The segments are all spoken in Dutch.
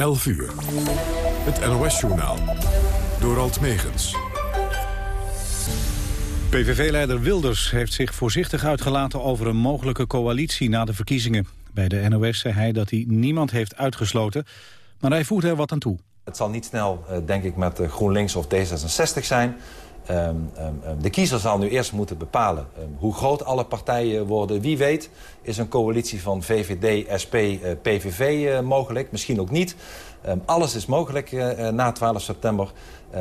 11 uur. Het NOS-journaal. Door Alt Megens. PVV-leider Wilders heeft zich voorzichtig uitgelaten over een mogelijke coalitie na de verkiezingen. Bij de NOS zei hij dat hij niemand heeft uitgesloten, maar hij voegt er wat aan toe. Het zal niet snel, eh, denk ik, met eh, GroenLinks of D66 zijn. Ehm, ehm, ehm, de kiezer zal nu eerst moeten bepalen hoe groot alle partijen worden. Wie weet is een coalitie van VVD, SP, uh, PVV mogelijk. Misschien ook niet. alles is mogelijk na 12 september.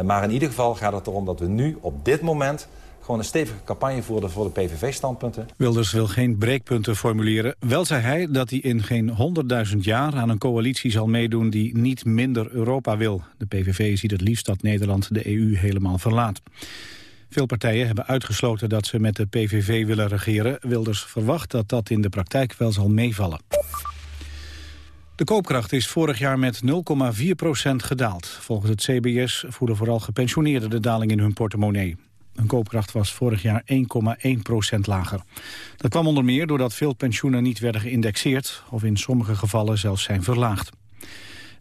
maar in ieder geval gaat het erom dat we nu op dit moment gewoon een stevige campagne voeren voor de PVV-standpunten. Wilders wil geen breekpunten formuleren. Wel zei hij dat hij in geen honderdduizend jaar aan een coalitie zal meedoen die niet minder Europa wil. De PVV ziet het liefst dat Nederland de EU helemaal verlaat. Veel partijen hebben uitgesloten dat ze met de PVV willen regeren. Wilders verwacht dat dat in de praktijk wel zal meevallen. De koopkracht is vorig jaar met 0,4% gedaald. Volgens het CBS voelen vooral gepensioneerden de daling in hun portemonnee. Hun koopkracht was vorig jaar 1,1 procent lager. Dat kwam onder meer doordat veel pensioenen niet werden geïndexeerd... of in sommige gevallen zelfs zijn verlaagd.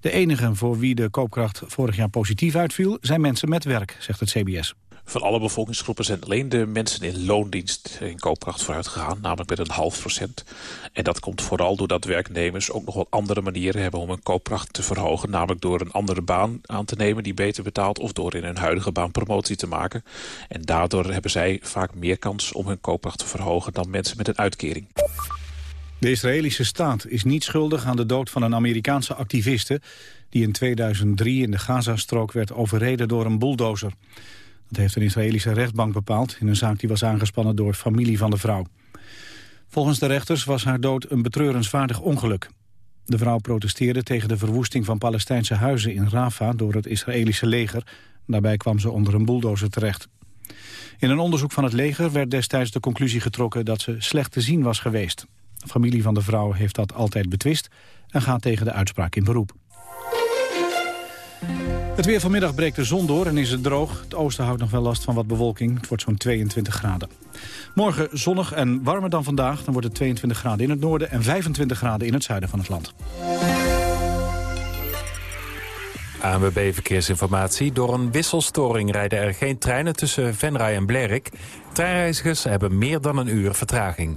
De enigen voor wie de koopkracht vorig jaar positief uitviel... zijn mensen met werk, zegt het CBS. Van alle bevolkingsgroepen zijn alleen de mensen in loondienst in koopkracht vooruit gegaan, namelijk met een half procent. En dat komt vooral doordat werknemers ook nog wat andere manieren hebben om hun koopkracht te verhogen, namelijk door een andere baan aan te nemen die beter betaalt of door in hun huidige baan promotie te maken. En daardoor hebben zij vaak meer kans om hun koopkracht te verhogen dan mensen met een uitkering. De Israëlische staat is niet schuldig aan de dood van een Amerikaanse activiste... die in 2003 in de Gazastrook werd overreden door een bulldozer. Dat heeft een Israëlische rechtbank bepaald... in een zaak die was aangespannen door familie van de vrouw. Volgens de rechters was haar dood een betreurenswaardig ongeluk. De vrouw protesteerde tegen de verwoesting van Palestijnse huizen in Rafah... door het Israëlische leger. Daarbij kwam ze onder een bulldozer terecht. In een onderzoek van het leger werd destijds de conclusie getrokken... dat ze slecht te zien was geweest. De familie van de vrouw heeft dat altijd betwist... en gaat tegen de uitspraak in beroep. Het weer vanmiddag breekt de zon door en is het droog. Het oosten houdt nog wel last van wat bewolking. Het wordt zo'n 22 graden. Morgen zonnig en warmer dan vandaag. Dan wordt het 22 graden in het noorden en 25 graden in het zuiden van het land. ANWB Verkeersinformatie. Door een wisselstoring rijden er geen treinen tussen Venray en Blerik. Treinreizigers hebben meer dan een uur vertraging.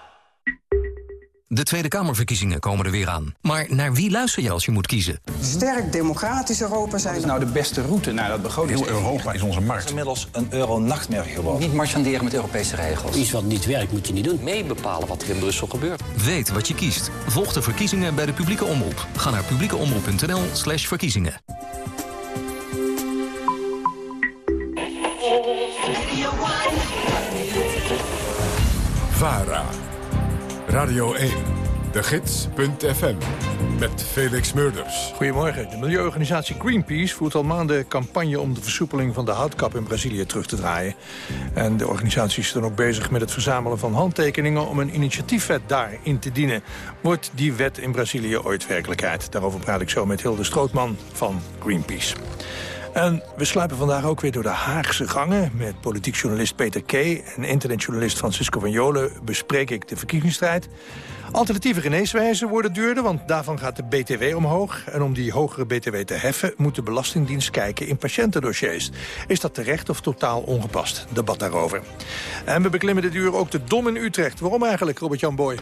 De Tweede Kamerverkiezingen komen er weer aan. Maar naar wie luister je als je moet kiezen? Sterk democratisch Europa zijn. Wat is nou de beste route naar dat begroting? Heel Europa is onze markt. Het is inmiddels een euro-nachtmerrie geworden. Niet marchanderen met Europese regels. Iets wat niet werkt moet je niet doen. Mee bepalen wat er in Brussel gebeurt. Weet wat je kiest. Volg de verkiezingen bij de publieke omroep. Ga naar publiekeomroep.nl slash verkiezingen. VARA Radio 1, de gids.fm, met Felix Murders. Goedemorgen. De milieuorganisatie Greenpeace voert al maanden campagne... om de versoepeling van de houtkap in Brazilië terug te draaien. En de organisatie is dan ook bezig met het verzamelen van handtekeningen... om een initiatiefwet daarin te dienen. Wordt die wet in Brazilië ooit werkelijkheid? Daarover praat ik zo met Hilde Strootman van Greenpeace. En we sluipen vandaag ook weer door de Haagse gangen... met politiek journalist Peter Kay en internetjournalist Francisco van Jolen... bespreek ik de verkiezingsstrijd. Alternatieve geneeswijzen worden duurder, want daarvan gaat de BTW omhoog. En om die hogere BTW te heffen moet de Belastingdienst kijken in patiëntendossiers. Is dat terecht of totaal ongepast? Debat daarover. En we beklimmen dit uur ook de Dom in Utrecht. Waarom eigenlijk, Robert-Jan Boy?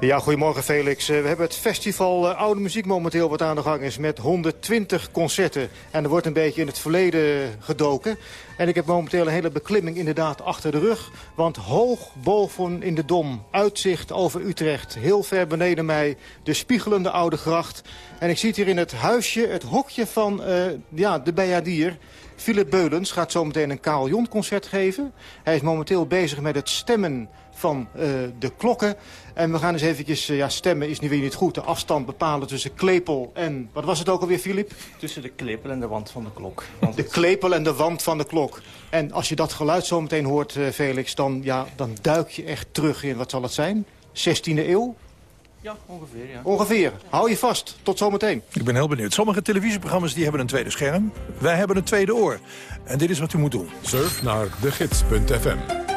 Ja, goedemorgen Felix. Eh, we hebben het festival uh, Oude Muziek momenteel wat aan de gang is... met 120 concerten. En er wordt een beetje in het verleden gedoken. En ik heb momenteel een hele beklimming inderdaad achter de rug. Want hoog boven in de Dom, uitzicht over Utrecht... heel ver beneden mij, de spiegelende Oude Gracht. En ik zie hier in het huisje, het hokje van uh, ja, de Bejadier... Philip Beulens gaat zometeen een Karel Jon concert geven. Hij is momenteel bezig met het stemmen van de klokken. En we gaan eens eventjes, uh, ja, stemmen is nu weer niet goed. De afstand bepalen tussen klepel en, wat was het ook alweer, Filip? Tussen de klepel en de wand van de klok. Want de klepel en de wand van de klok. En als je dat geluid zo meteen hoort, uh, Felix, dan, ja, dan duik je echt terug in, wat zal het zijn? 16e eeuw? Ja, ongeveer, ja. Ongeveer. Hou je vast. Tot zometeen. Ik ben heel benieuwd. Sommige televisieprogramma's die hebben een tweede scherm. Wij hebben een tweede oor. En dit is wat u moet doen. Surf naar degids.fm.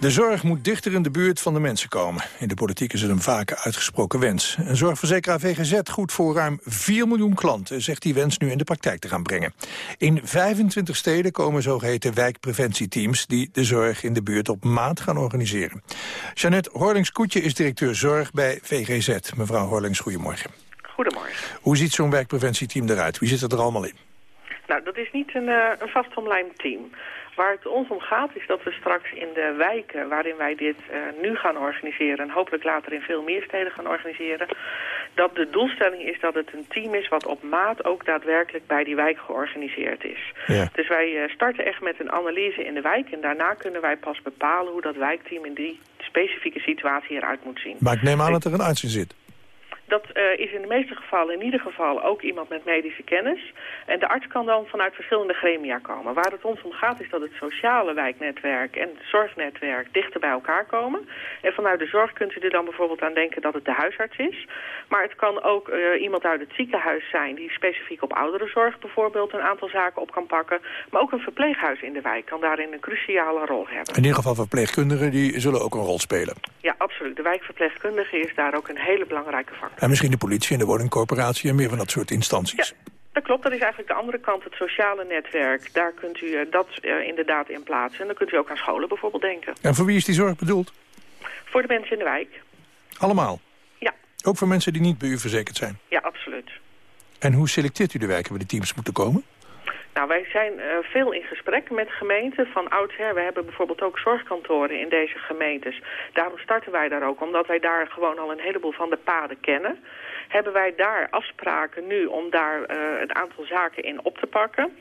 De zorg moet dichter in de buurt van de mensen komen. In de politiek is het een vaker uitgesproken wens. Een zorgverzekeraar VGZ goed voor ruim 4 miljoen klanten... zegt die wens nu in de praktijk te gaan brengen. In 25 steden komen zogeheten wijkpreventieteams... die de zorg in de buurt op maat gaan organiseren. Jeannette Horlings-Koetje is directeur zorg bij VGZ. Mevrouw Horlings, goedemorgen. Goedemorgen. Hoe ziet zo'n wijkpreventieteam eruit? Wie zit er allemaal in? Nou, dat is niet een, uh, een team. Waar het ons om gaat is dat we straks in de wijken waarin wij dit uh, nu gaan organiseren... en hopelijk later in veel meer steden gaan organiseren... dat de doelstelling is dat het een team is wat op maat ook daadwerkelijk bij die wijk georganiseerd is. Ja. Dus wij uh, starten echt met een analyse in de wijk... en daarna kunnen wij pas bepalen hoe dat wijkteam in die specifieke situatie eruit moet zien. Maar ik neem aan dat er een arts in zit. Dat uh, is in de meeste gevallen in ieder geval ook iemand met medische kennis. En de arts kan dan vanuit verschillende gremia komen. Waar het ons om gaat is dat het sociale wijknetwerk en het zorgnetwerk dichter bij elkaar komen. En vanuit de zorg kunt u er dan bijvoorbeeld aan denken dat het de huisarts is. Maar het kan ook uh, iemand uit het ziekenhuis zijn die specifiek op ouderenzorg bijvoorbeeld een aantal zaken op kan pakken. Maar ook een verpleeghuis in de wijk kan daarin een cruciale rol hebben. In ieder geval verpleegkundigen die zullen ook een rol spelen. Ja, absoluut. De wijkverpleegkundige is daar ook een hele belangrijke factor. En misschien de politie en de woningcorporatie en meer van dat soort instanties. Ja. Dat klopt, dat is eigenlijk de andere kant, het sociale netwerk. Daar kunt u uh, dat uh, inderdaad in plaatsen. En dan kunt u ook aan scholen bijvoorbeeld denken. En voor wie is die zorg bedoeld? Voor de mensen in de wijk. Allemaal? Ja. Ook voor mensen die niet bij u verzekerd zijn? Ja, absoluut. En hoe selecteert u de wijken waar die teams moeten komen? Nou, wij zijn uh, veel in gesprek met gemeenten van oudsher. We hebben bijvoorbeeld ook zorgkantoren in deze gemeentes. Daarom starten wij daar ook, omdat wij daar gewoon al een heleboel van de paden kennen. Hebben wij daar afspraken nu om daar een aantal zaken in op te pakken.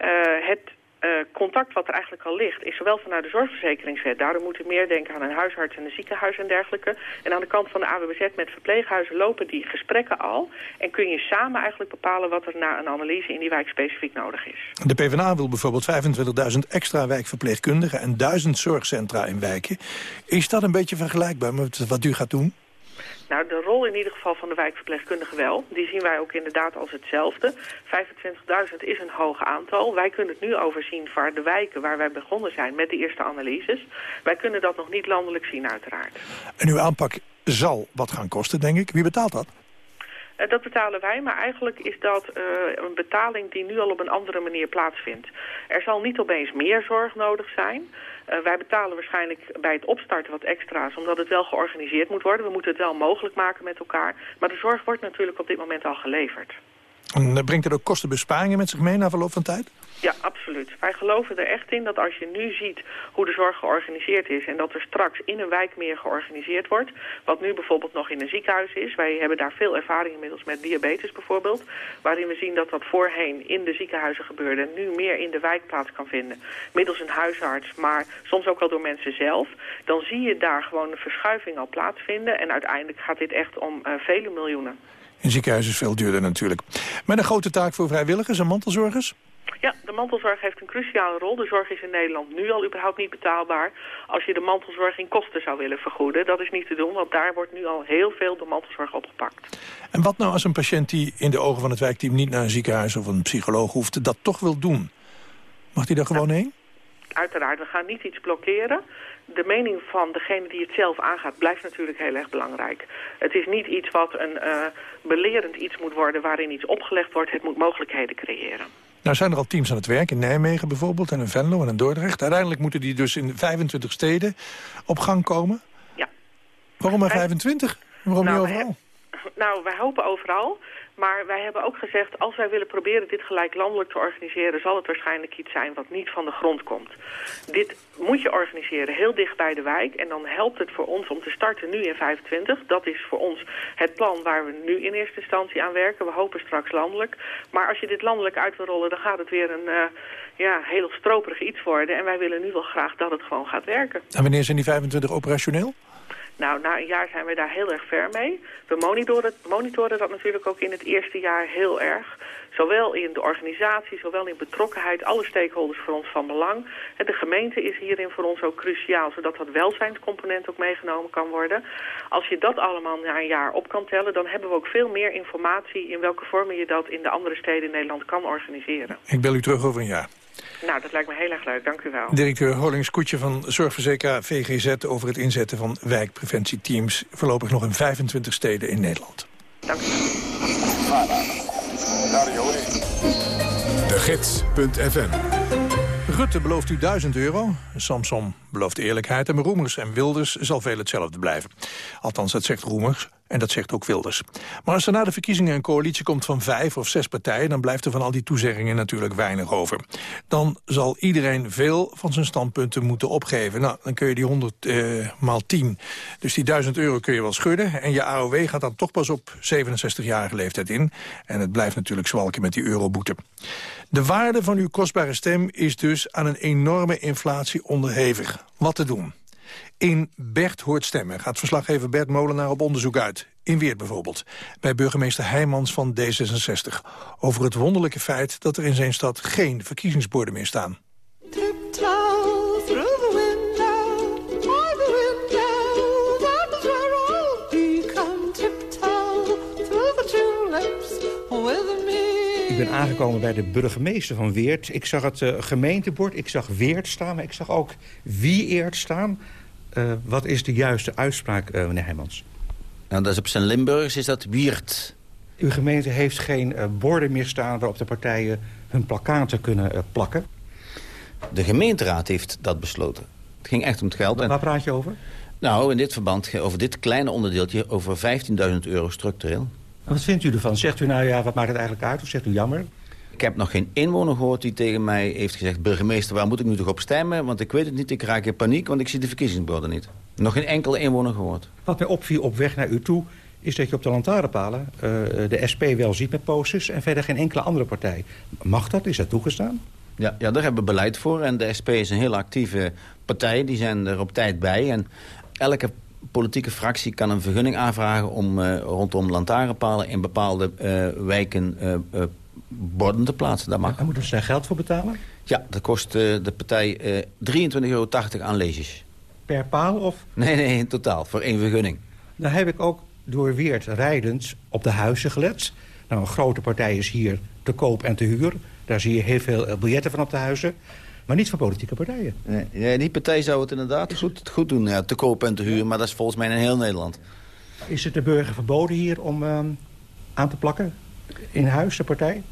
Uh, het uh, contact wat er eigenlijk al ligt is zowel vanuit de zorgverzekeringswet. Daarom moeten meer denken aan een huisarts en een ziekenhuis en dergelijke. En aan de kant van de AWBZ met verpleeghuizen lopen die gesprekken al. En kun je samen eigenlijk bepalen wat er na een analyse in die wijk specifiek nodig is. De PvdA wil bijvoorbeeld 25.000 extra wijkverpleegkundigen en 1000 zorgcentra in wijken. Is dat een beetje vergelijkbaar met wat u gaat doen? Nou, de rol in ieder geval van de wijkverpleegkundige wel. Die zien wij ook inderdaad als hetzelfde. 25.000 is een hoog aantal. Wij kunnen het nu overzien voor de wijken waar wij begonnen zijn met de eerste analyses. Wij kunnen dat nog niet landelijk zien uiteraard. En uw aanpak zal wat gaan kosten, denk ik. Wie betaalt dat? Uh, dat betalen wij, maar eigenlijk is dat uh, een betaling die nu al op een andere manier plaatsvindt. Er zal niet opeens meer zorg nodig zijn. Uh, wij betalen waarschijnlijk bij het opstarten wat extra's, omdat het wel georganiseerd moet worden. We moeten het wel mogelijk maken met elkaar. Maar de zorg wordt natuurlijk op dit moment al geleverd. En brengt het ook kostenbesparingen met zich mee na verloop van tijd? Ja, absoluut. Wij geloven er echt in dat als je nu ziet hoe de zorg georganiseerd is... en dat er straks in een wijk meer georganiseerd wordt... wat nu bijvoorbeeld nog in een ziekenhuis is. Wij hebben daar veel ervaring inmiddels met diabetes bijvoorbeeld... waarin we zien dat dat voorheen in de ziekenhuizen gebeurde... en nu meer in de wijk plaats kan vinden. Middels een huisarts, maar soms ook wel door mensen zelf. Dan zie je daar gewoon een verschuiving al plaatsvinden... en uiteindelijk gaat dit echt om uh, vele miljoenen. Een ziekenhuis is veel duurder natuurlijk. Met een grote taak voor vrijwilligers en mantelzorgers? Ja, de mantelzorg heeft een cruciale rol. De zorg is in Nederland nu al überhaupt niet betaalbaar. Als je de mantelzorg in kosten zou willen vergoeden, dat is niet te doen. Want daar wordt nu al heel veel de mantelzorg opgepakt. En wat nou als een patiënt die in de ogen van het wijkteam niet naar een ziekenhuis of een psycholoog hoeft, dat toch wil doen? Mag hij daar gewoon heen? Uiteraard, we gaan niet iets blokkeren de mening van degene die het zelf aangaat blijft natuurlijk heel erg belangrijk. Het is niet iets wat een uh, belerend iets moet worden waarin iets opgelegd wordt. Het moet mogelijkheden creëren. Nou zijn er al teams aan het werk in Nijmegen bijvoorbeeld en in Venlo en in Dordrecht. Uiteindelijk moeten die dus in 25 steden op gang komen. Ja. Waarom maar 25? Waarom nou, niet overal? Nou, wij hopen overal. Maar wij hebben ook gezegd, als wij willen proberen dit gelijk landelijk te organiseren... zal het waarschijnlijk iets zijn wat niet van de grond komt. Dit moet je organiseren heel dicht bij de wijk. En dan helpt het voor ons om te starten nu in 25. Dat is voor ons het plan waar we nu in eerste instantie aan werken. We hopen straks landelijk. Maar als je dit landelijk uit wil rollen, dan gaat het weer een... Uh, ja, heel stroperig iets worden. En wij willen nu wel graag dat het gewoon gaat werken. En wanneer zijn die 25 operationeel? Nou, na een jaar zijn we daar heel erg ver mee. We monitoren, monitoren dat natuurlijk ook in het eerste jaar heel erg. Zowel in de organisatie, zowel in betrokkenheid, alle stakeholders voor ons van belang. En de gemeente is hierin voor ons ook cruciaal, zodat dat welzijnscomponent ook meegenomen kan worden. Als je dat allemaal na een jaar op kan tellen, dan hebben we ook veel meer informatie in welke vormen je dat in de andere steden in Nederland kan organiseren. Ik bel u terug over een jaar. Nou, dat lijkt me heel erg leuk. Dank u wel. Directeur Holings Koetje van Zorgverzekeraar VGZ... over het inzetten van wijkpreventieteams... voorlopig nog in 25 steden in Nederland. Dank u De Gids.fm Rutte belooft u 1000 euro. Samson belooft eerlijkheid. En Roemers en Wilders zal veel hetzelfde blijven. Althans, dat zegt Roemers. En dat zegt ook Wilders. Maar als er na de verkiezingen een coalitie komt van vijf of zes partijen... dan blijft er van al die toezeggingen natuurlijk weinig over. Dan zal iedereen veel van zijn standpunten moeten opgeven. Nou, dan kun je die 100 eh, maal 10. Dus die 1000 euro kun je wel schudden. En je AOW gaat dan toch pas op 67-jarige leeftijd in. En het blijft natuurlijk zwalken met die euroboete. De waarde van uw kostbare stem is dus aan een enorme inflatie onderhevig. Wat te doen? In Bert hoort stemmen gaat verslaggever Bert Molenaar op onderzoek uit. In Weert bijvoorbeeld, bij burgemeester Heijmans van D66. Over het wonderlijke feit dat er in zijn stad geen verkiezingsborden meer staan. Ik ben aangekomen bij de burgemeester van Weert. Ik zag het uh, gemeentebord, ik zag Weert staan, maar ik zag ook Wie Eert staan. Uh, wat is de juiste uitspraak, uh, meneer Heijmans? Nou, dat is op zijn Limburgs is dat Wiert. Uw gemeente heeft geen borden meer staan waarop de partijen hun plakkaten kunnen plakken? De gemeenteraad heeft dat besloten. Het ging echt om het geld. Waar praat je over? Nou, in dit verband, over dit kleine onderdeeltje, over 15.000 euro structureel. Wat vindt u ervan? Zegt u nou ja, wat maakt het eigenlijk uit? Of zegt u jammer? Ik heb nog geen inwoner gehoord die tegen mij heeft gezegd... burgemeester, waar moet ik nu toch op stemmen? Want ik weet het niet, ik raak in paniek, want ik zie de verkiezingsborden niet. Nog geen enkele inwoner gehoord. Wat mij opviel op weg naar u toe... is dat je op de lantaarnpalen uh, de SP wel ziet met posters... en verder geen enkele andere partij. Mag dat? Is dat toegestaan? Ja, ja, daar hebben we beleid voor. En de SP is een heel actieve partij. Die zijn er op tijd bij. En elke politieke fractie kan een vergunning aanvragen... om uh, rondom lantaarnpalen in bepaalde uh, wijken borden te plaatsen. Dat mag. En moeten ze daar geld voor betalen? Ja, dat kost de partij 23,80 euro aan leesjes. Per paal of? Nee, nee, in totaal, voor één vergunning. Dan heb ik ook door Weert rijdend op de huizen gelet. Nou, een grote partij is hier te koop en te huur. Daar zie je heel veel biljetten van op de huizen. Maar niet van politieke partijen. Nee, nee die partij zou het inderdaad goed, goed doen, ja, te kopen en te huren. Maar dat is volgens mij in heel Nederland. Is het de burger verboden hier om uh, aan te plakken? In huis, de partij?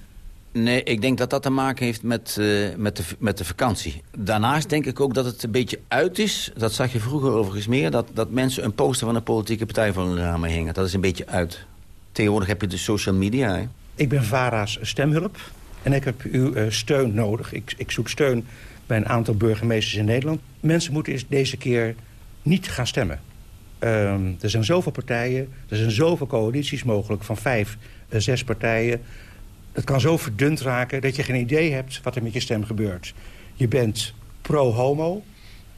Nee, ik denk dat dat te maken heeft met, uh, met, de, met de vakantie. Daarnaast denk ik ook dat het een beetje uit is. Dat zag je vroeger overigens meer. Dat, dat mensen een poster van een politieke partij voor hun ramen hingen. Dat is een beetje uit. Tegenwoordig heb je de social media. Hè? Ik ben VARA's stemhulp. En ik heb uw uh, steun nodig. Ik, ik zoek steun bij een aantal burgemeesters in Nederland. Mensen moeten deze keer niet gaan stemmen. Um, er zijn zoveel partijen, er zijn zoveel coalities mogelijk... van vijf, zes partijen. Het kan zo verdund raken dat je geen idee hebt wat er met je stem gebeurt. Je bent pro-homo,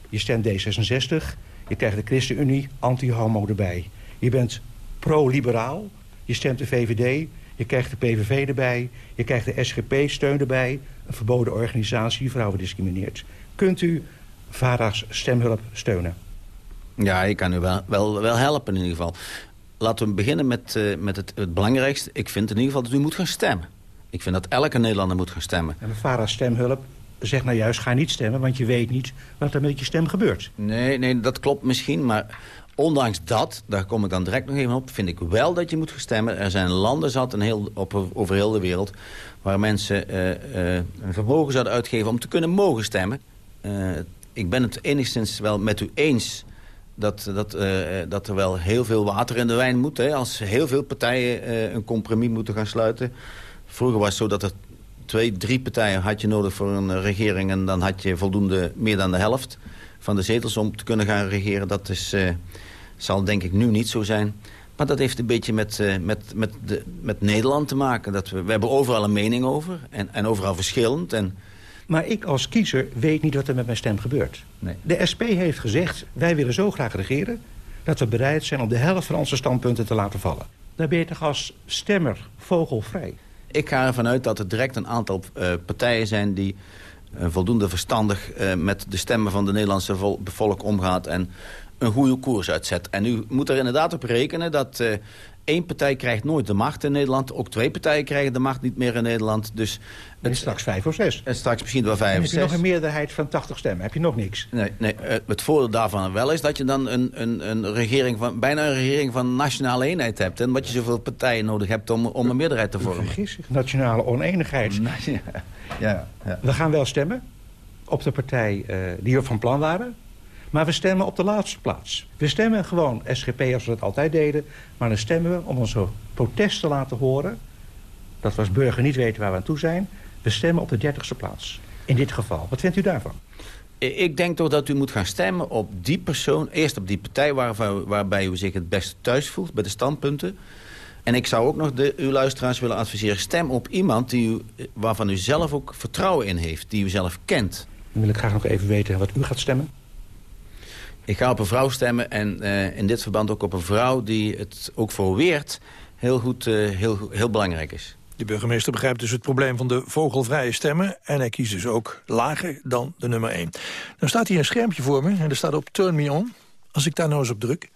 je stemt D66... je krijgt de ChristenUnie anti-homo erbij. Je bent pro-liberaal, je stemt de VVD... Je krijgt de PVV erbij, je krijgt de SGP-steun erbij... een verboden organisatie die vrouwen discrimineert. Kunt u VARA's stemhulp steunen? Ja, ik kan u wel, wel helpen in ieder geval. Laten we beginnen met, uh, met het, het, belangrijkste. Ik vind in ieder geval dat u moet gaan stemmen. Ik vind dat elke Nederlander moet gaan stemmen. En VARA's stemhulp zegt nou juist, ga niet stemmen... want je weet niet wat er met je stem gebeurt. Nee, nee dat klopt misschien, maar ondanks dat, daar kom ik dan direct nog even op... vind ik wel dat je moet stemmen. Er zijn landen zat een heel, op, over heel de wereld... waar mensen uh, uh, een vermogen zouden uitgeven om te kunnen mogen stemmen. Ik ben het enigszins wel met u eens dat, dat, uh, dat er wel heel veel water in de wijn moet. Hè, als heel veel partijen uh, een compromis moeten gaan sluiten. Vroeger was het zo dat er twee, drie partijen had je nodig voor een regering... en dan had je voldoende meer dan de helft van de zetels om te kunnen gaan regeren. Dat is, zal denk ik nu niet zo zijn. Maar dat heeft een beetje met, met, met, de, met Nederland te maken. Dat we, we hebben overal een mening over en, en overal verschillend. En... Maar ik als kiezer weet niet wat er met mijn stem gebeurt. Nee. De SP heeft gezegd, wij willen zo graag regeren... dat we bereid zijn om de helft van onze standpunten te laten vallen. Daar ben je toch als stemmer vogelvrij? Ik ga ervan uit dat er direct een aantal uh, partijen zijn... die uh, voldoende verstandig uh, met de stemmen van de Nederlandse vol volk omgaat... en een goede koers uitzet. En u moet er inderdaad op rekenen dat uh, één partij krijgt nooit de macht in Nederland. Ook twee partijen krijgen de macht niet meer in Nederland. Dus het is straks vijf of zes. En straks misschien wel vijf en of zes. heb je nog een meerderheid van 80 stemmen. Heb je nog niks. Nee, nee het voordeel daarvan wel is dat je dan een, een, een regering van, bijna een regering van nationale eenheid hebt. En wat je zoveel partijen nodig hebt om, om een meerderheid te vormen. Vergis zich, nationale oneenigheid. Ja, ja, ja. We gaan wel stemmen op de partij uh, die we van plan waren. Maar we stemmen op de laatste plaats. We stemmen gewoon SGP als we dat altijd deden. Maar dan stemmen we om onze protest te laten horen... dat we als burger niet weten waar we aan toe zijn. We stemmen op de dertigste plaats. In dit geval. Wat vindt u daarvan? Ik denk toch dat u moet gaan stemmen op die persoon... eerst op die partij waar, waarbij u zich het best thuis voelt... bij de standpunten. En ik zou ook nog de, uw luisteraars willen adviseren... stem op iemand die u, waarvan u zelf ook vertrouwen in heeft. Die u zelf kent. Dan wil ik graag nog even weten wat u gaat stemmen. Ik ga op een vrouw stemmen en uh, in dit verband ook op een vrouw... die het ook voor Weert heel, goed, uh, heel, heel belangrijk is. De burgemeester begrijpt dus het probleem van de vogelvrije stemmen... en hij kiest dus ook lager dan de nummer 1. Dan staat hier een schermpje voor me en er staat op Turn Me On. Als ik daar nou eens op druk...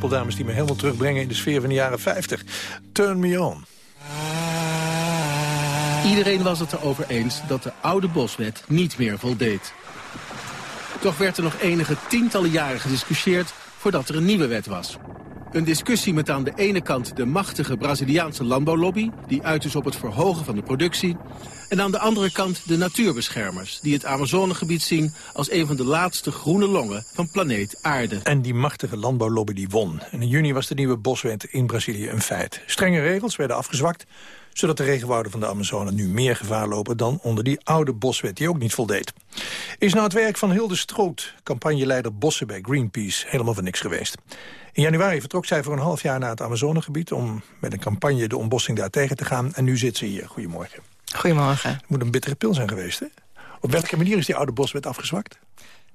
huppeldames die me helemaal terugbrengen in de sfeer van de jaren 50. Turn me on. Iedereen was het erover eens dat de oude boswet niet meer voldeed. Toch werd er nog enige tientallen jaren gediscussieerd voordat er een nieuwe wet was. Een discussie met aan de ene kant de machtige Braziliaanse landbouwlobby... die uit is op het verhogen van de productie... en aan de andere kant de natuurbeschermers... die het Amazonegebied zien als een van de laatste groene longen van planeet Aarde. En die machtige landbouwlobby die won. En in juni was de nieuwe boswet in Brazilië een feit. Strenge regels werden afgezwakt zodat de regenwouden van de Amazone nu meer gevaar lopen... dan onder die oude boswet die ook niet voldeed. Is nou het werk van Hilde Stroot, campagneleider Bossen bij Greenpeace... helemaal van niks geweest. In januari vertrok zij voor een half jaar naar het Amazonegebied... om met een campagne de ontbossing daar tegen te gaan. En nu zit ze hier. Goedemorgen. Goedemorgen. Het moet een bittere pil zijn geweest, hè? Op welke manier is die oude boswet afgezwakt?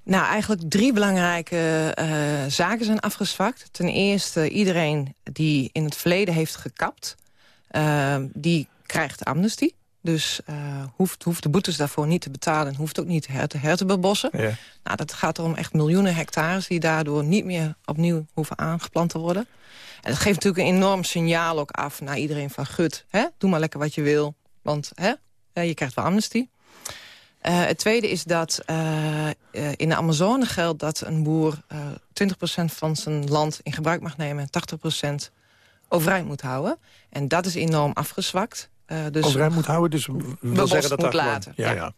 Nou, eigenlijk drie belangrijke uh, zaken zijn afgezwakt. Ten eerste, iedereen die in het verleden heeft gekapt... Uh, die krijgt amnestie. Dus uh, hoeft, hoeft de boetes daarvoor niet te betalen... en hoeft ook niet her te, her te bebossen. Ja. Nou, dat gaat om echt miljoenen hectares... die daardoor niet meer opnieuw hoeven aangeplant te worden. En dat geeft natuurlijk een enorm signaal ook af naar iedereen van... gut, hè, doe maar lekker wat je wil, want hè, je krijgt wel amnestie. Uh, het tweede is dat uh, in de Amazone geldt dat een boer 20% van zijn land in gebruik mag nemen... en 80% overeind moet houden. En dat is enorm afgezwakt. Uh, dus overeind moet houden, dus wil zeggen dat moet dat laten. Ja, ja.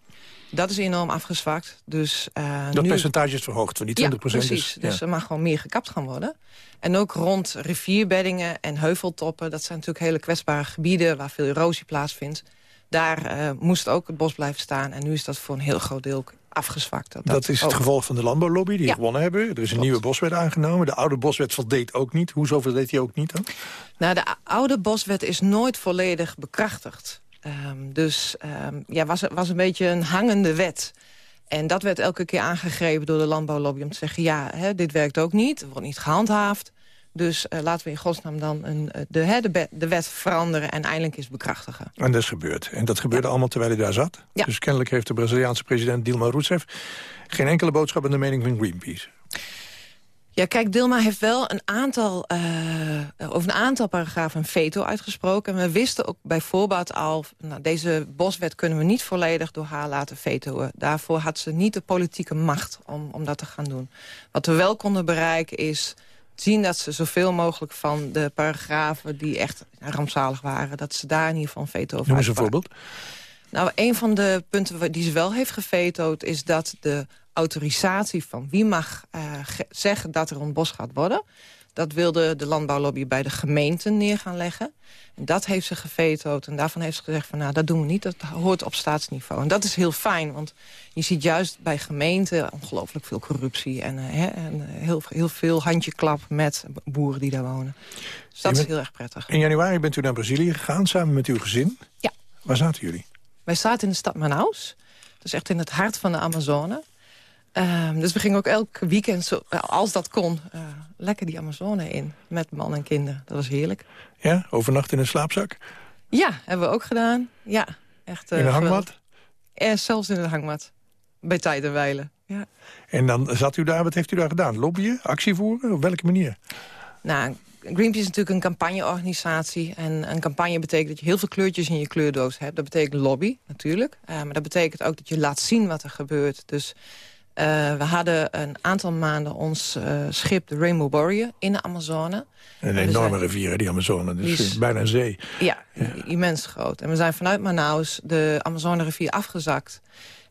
Dat is enorm afgezwakt. Dus, uh, dat nu... percentage is verhoogd van die 20 ja, precies. Dus, dus er mag gewoon meer gekapt gaan worden. En ook rond rivierbeddingen en heuveltoppen... dat zijn natuurlijk hele kwetsbare gebieden... waar veel erosie plaatsvindt. Daar uh, moest ook het bos blijven staan. En nu is dat voor een heel groot deel afgezwakt. Dat, dat is het gevolg van de landbouwlobby die gewonnen hebben. Er is een nieuwe boswet aangenomen. De oude boswet voldeed ook niet. Hoezo voldeed die ook niet dan? Nou, de oude boswet is nooit volledig bekrachtigd. Um, dus um, ja, was, was een beetje een hangende wet. En dat werd elke keer aangegrepen door de landbouwlobby... om te zeggen, ja, hè, dit werkt ook niet, wordt niet gehandhaafd. Dus uh, laten we in godsnaam dan een, uh, de, de, de, wet veranderen en eindelijk eens bekrachtigen. En dat is gebeurd. En dat gebeurde allemaal terwijl hij daar zat. Ja. Dus kennelijk heeft de Braziliaanse president Dilma Rousseff... geen enkele boodschap in de mening van Greenpeace. Ja, kijk, Dilma heeft wel een aantal, uh, over een aantal paragrafen een veto uitgesproken. En we wisten ook bij voorbaat al, nou, deze boswet kunnen we niet volledig door haar laten vetoen. Daarvoor had ze niet de politieke macht om, om dat te gaan doen. Wat we wel konden bereiken is zien dat ze zoveel mogelijk van de paragrafen... die echt rampzalig waren, dat ze daar in ieder geval een veto over Noem eens een voorbeeld. Nou, een van de punten die ze wel heeft gevetood... is dat de autorisatie van wie mag uh, zeggen dat er een bos gaat worden... Dat wilde de landbouwlobby bij de gemeenten neer gaan leggen. En dat heeft ze gevetood. En daarvan heeft ze gezegd van nou, dat doen we niet. Dat hoort op staatsniveau. En dat is heel fijn, want je ziet juist bij gemeenten ongelooflijk veel corruptie. En, uh, en heel, heel veel handjeklap met boeren die daar wonen. Dus dat is heel erg prettig. In januari bent u naar Brazilië gegaan samen met uw gezin. Ja. Waar zaten jullie? Wij zaten in de stad Manaus. Dus echt in het hart van de Amazone. Uh, dus we gingen ook elk weekend, zo, als dat kon, uh, lekker die Amazone in. Met man en kinderen. Dat was heerlijk. Ja, overnacht in een slaapzak? Ja, hebben we ook gedaan. Ja, echt. Uh, in een hangmat? Ja, zelfs in een hangmat. Bij tijd en wijlen. Ja. En dan zat u daar, wat heeft u daar gedaan? Lobbyen, actie voeren? Op welke manier? Nou, Greenpeace is natuurlijk een campagneorganisatie. En een campagne betekent dat je heel veel kleurtjes in je kleurdoos hebt. Dat betekent lobby, natuurlijk. maar dat betekent ook dat je laat zien wat er gebeurt. Dus we hadden een aantal maanden ons uh, schip, de Rainbow Warrior, in de Amazone. Een enorme zijn... rivier, die Amazone. Dus is... bijna een zee. Ja, ja, immens groot. En we zijn vanuit Manaus de Amazone-rivier afgezakt.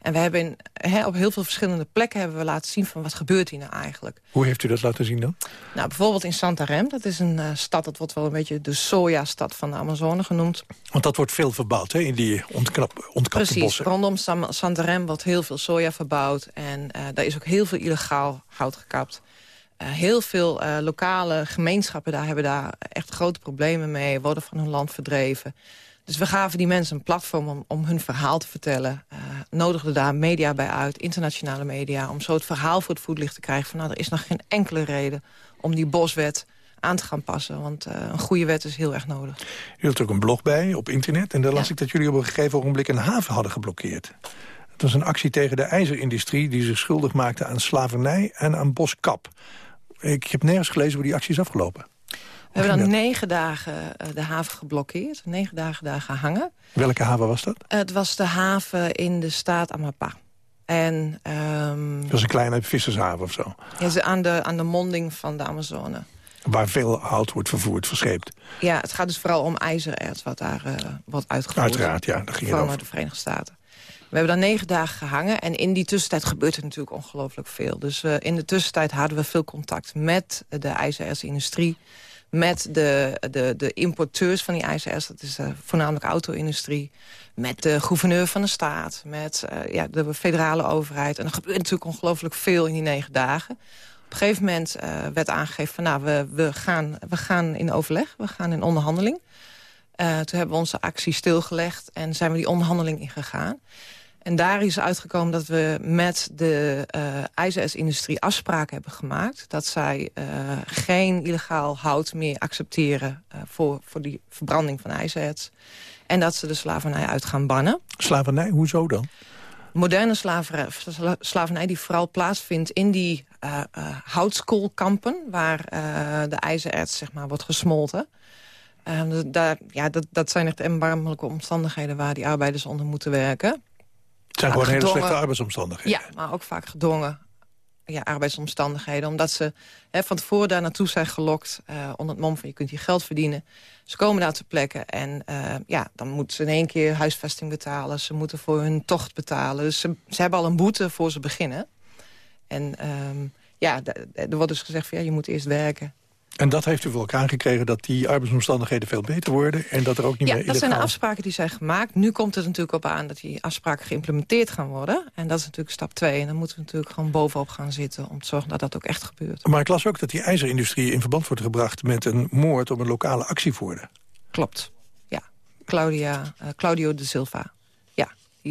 En we hebben in, he, op heel veel verschillende plekken hebben we laten zien van wat gebeurt hier nou eigenlijk. Hoe heeft u dat laten zien dan? Nou, bijvoorbeeld in Santarem. Dat is een uh, stad, dat wordt wel een beetje de sojastad van de Amazone genoemd. Want dat wordt veel verbouwd hè, in die ontknap, ontkapte Precies, bossen. rondom San Santarem wordt heel veel soja verbouwd. En uh, daar is ook heel veel illegaal hout gekapt. Uh, heel veel lokale gemeenschappen daar hebben daar echt grote problemen mee. Worden van hun land verdreven. Dus we gaven die mensen een platform om, om hun verhaal te vertellen. Uh, nodigden daar media bij uit, internationale media... om zo het verhaal voor het voetlicht te krijgen... van nou, er is nog geen enkele reden om die boswet aan te gaan passen. Want uh, een goede wet is heel erg nodig. U had ook een blog bij op internet. En daar las ja. ik dat jullie op een gegeven ogenblik een haven hadden geblokkeerd. Het was een actie tegen de ijzerindustrie... die zich schuldig maakte aan slavernij en aan boskap. Ik heb nergens gelezen hoe die actie is afgelopen. We hebben dan negen dagen uh, de haven geblokkeerd. Negen dagen daar gehangen. Welke haven was dat? Het was de haven in de staat Amapá. En, um, dat was een kleine vissershaven of zo? Ja, aan de, aan de monding van de Amazone. Waar veel hout wordt vervoerd, verscheept. Ja, het gaat dus vooral om ijzererts wat daar uh, wordt uitgevoerd. Uiteraard, ja. Daar ging Vooral naar de Verenigde Staten. We hebben dan negen dagen gehangen. En in die tussentijd gebeurt er natuurlijk ongelooflijk veel. Dus uh, in de tussentijd hadden we veel contact met de ijzerertsindustrie. Met de, de, de importeurs van die ijzererts. Dat is de voornamelijk auto-industrie. Met de gouverneur van de staat. Met uh, ja, de federale overheid. En er gebeurt natuurlijk ongelooflijk veel in die negen dagen. Op een gegeven moment uh, werd aangegeven van nou, we, we, gaan, we gaan in overleg. We gaan in onderhandeling. Toen hebben we onze actie stilgelegd en zijn we die onderhandeling ingegaan. En daar is uitgekomen dat we met de uh, afspraken hebben gemaakt... dat zij uh, geen illegaal hout meer accepteren uh, voor, voor die verbranding van ijzererts. En dat ze de slavernij uit gaan bannen. Slavernij? Hoezo dan? Moderne slavernij, slavernij die vooral plaatsvindt in die houtskoolkampen... waar de ijzererts zeg maar, wordt gesmolten... Um, daar, ja, dat, dat zijn echt erbarmelijke omstandigheden waar die arbeiders onder moeten werken. Het zijn gewoon hele slechte arbeidsomstandigheden. Ja, maar ook vaak gedwongen ja, arbeidsomstandigheden. Omdat ze hè, van tevoren daar naartoe zijn gelokt uh, onder het mom van je kunt hier geld verdienen. Ze komen daar ter plekke en uh, ja, dan moeten ze in één keer huisvesting betalen. Ze moeten voor hun tocht betalen. Dus ze, ze hebben al een boete voor ze beginnen. En um, ja, er wordt dus gezegd van ja, je moet eerst werken. En dat heeft u voor elkaar gekregen dat die arbeidsomstandigheden veel beter worden... en dat er ook niet ja, meer illegaal... dat zijn de afspraken die zijn gemaakt. Nu komt het natuurlijk op aan dat die afspraken geïmplementeerd gaan worden. En dat is natuurlijk stap twee. En dan moeten we natuurlijk gewoon bovenop gaan zitten... om te zorgen dat dat ook echt gebeurt. Maar ik las ook dat die ijzerindustrie in verband wordt gebracht... met een moord op een lokale actievoerder. Klopt, ja. Claudia, uh, Claudio de Silva.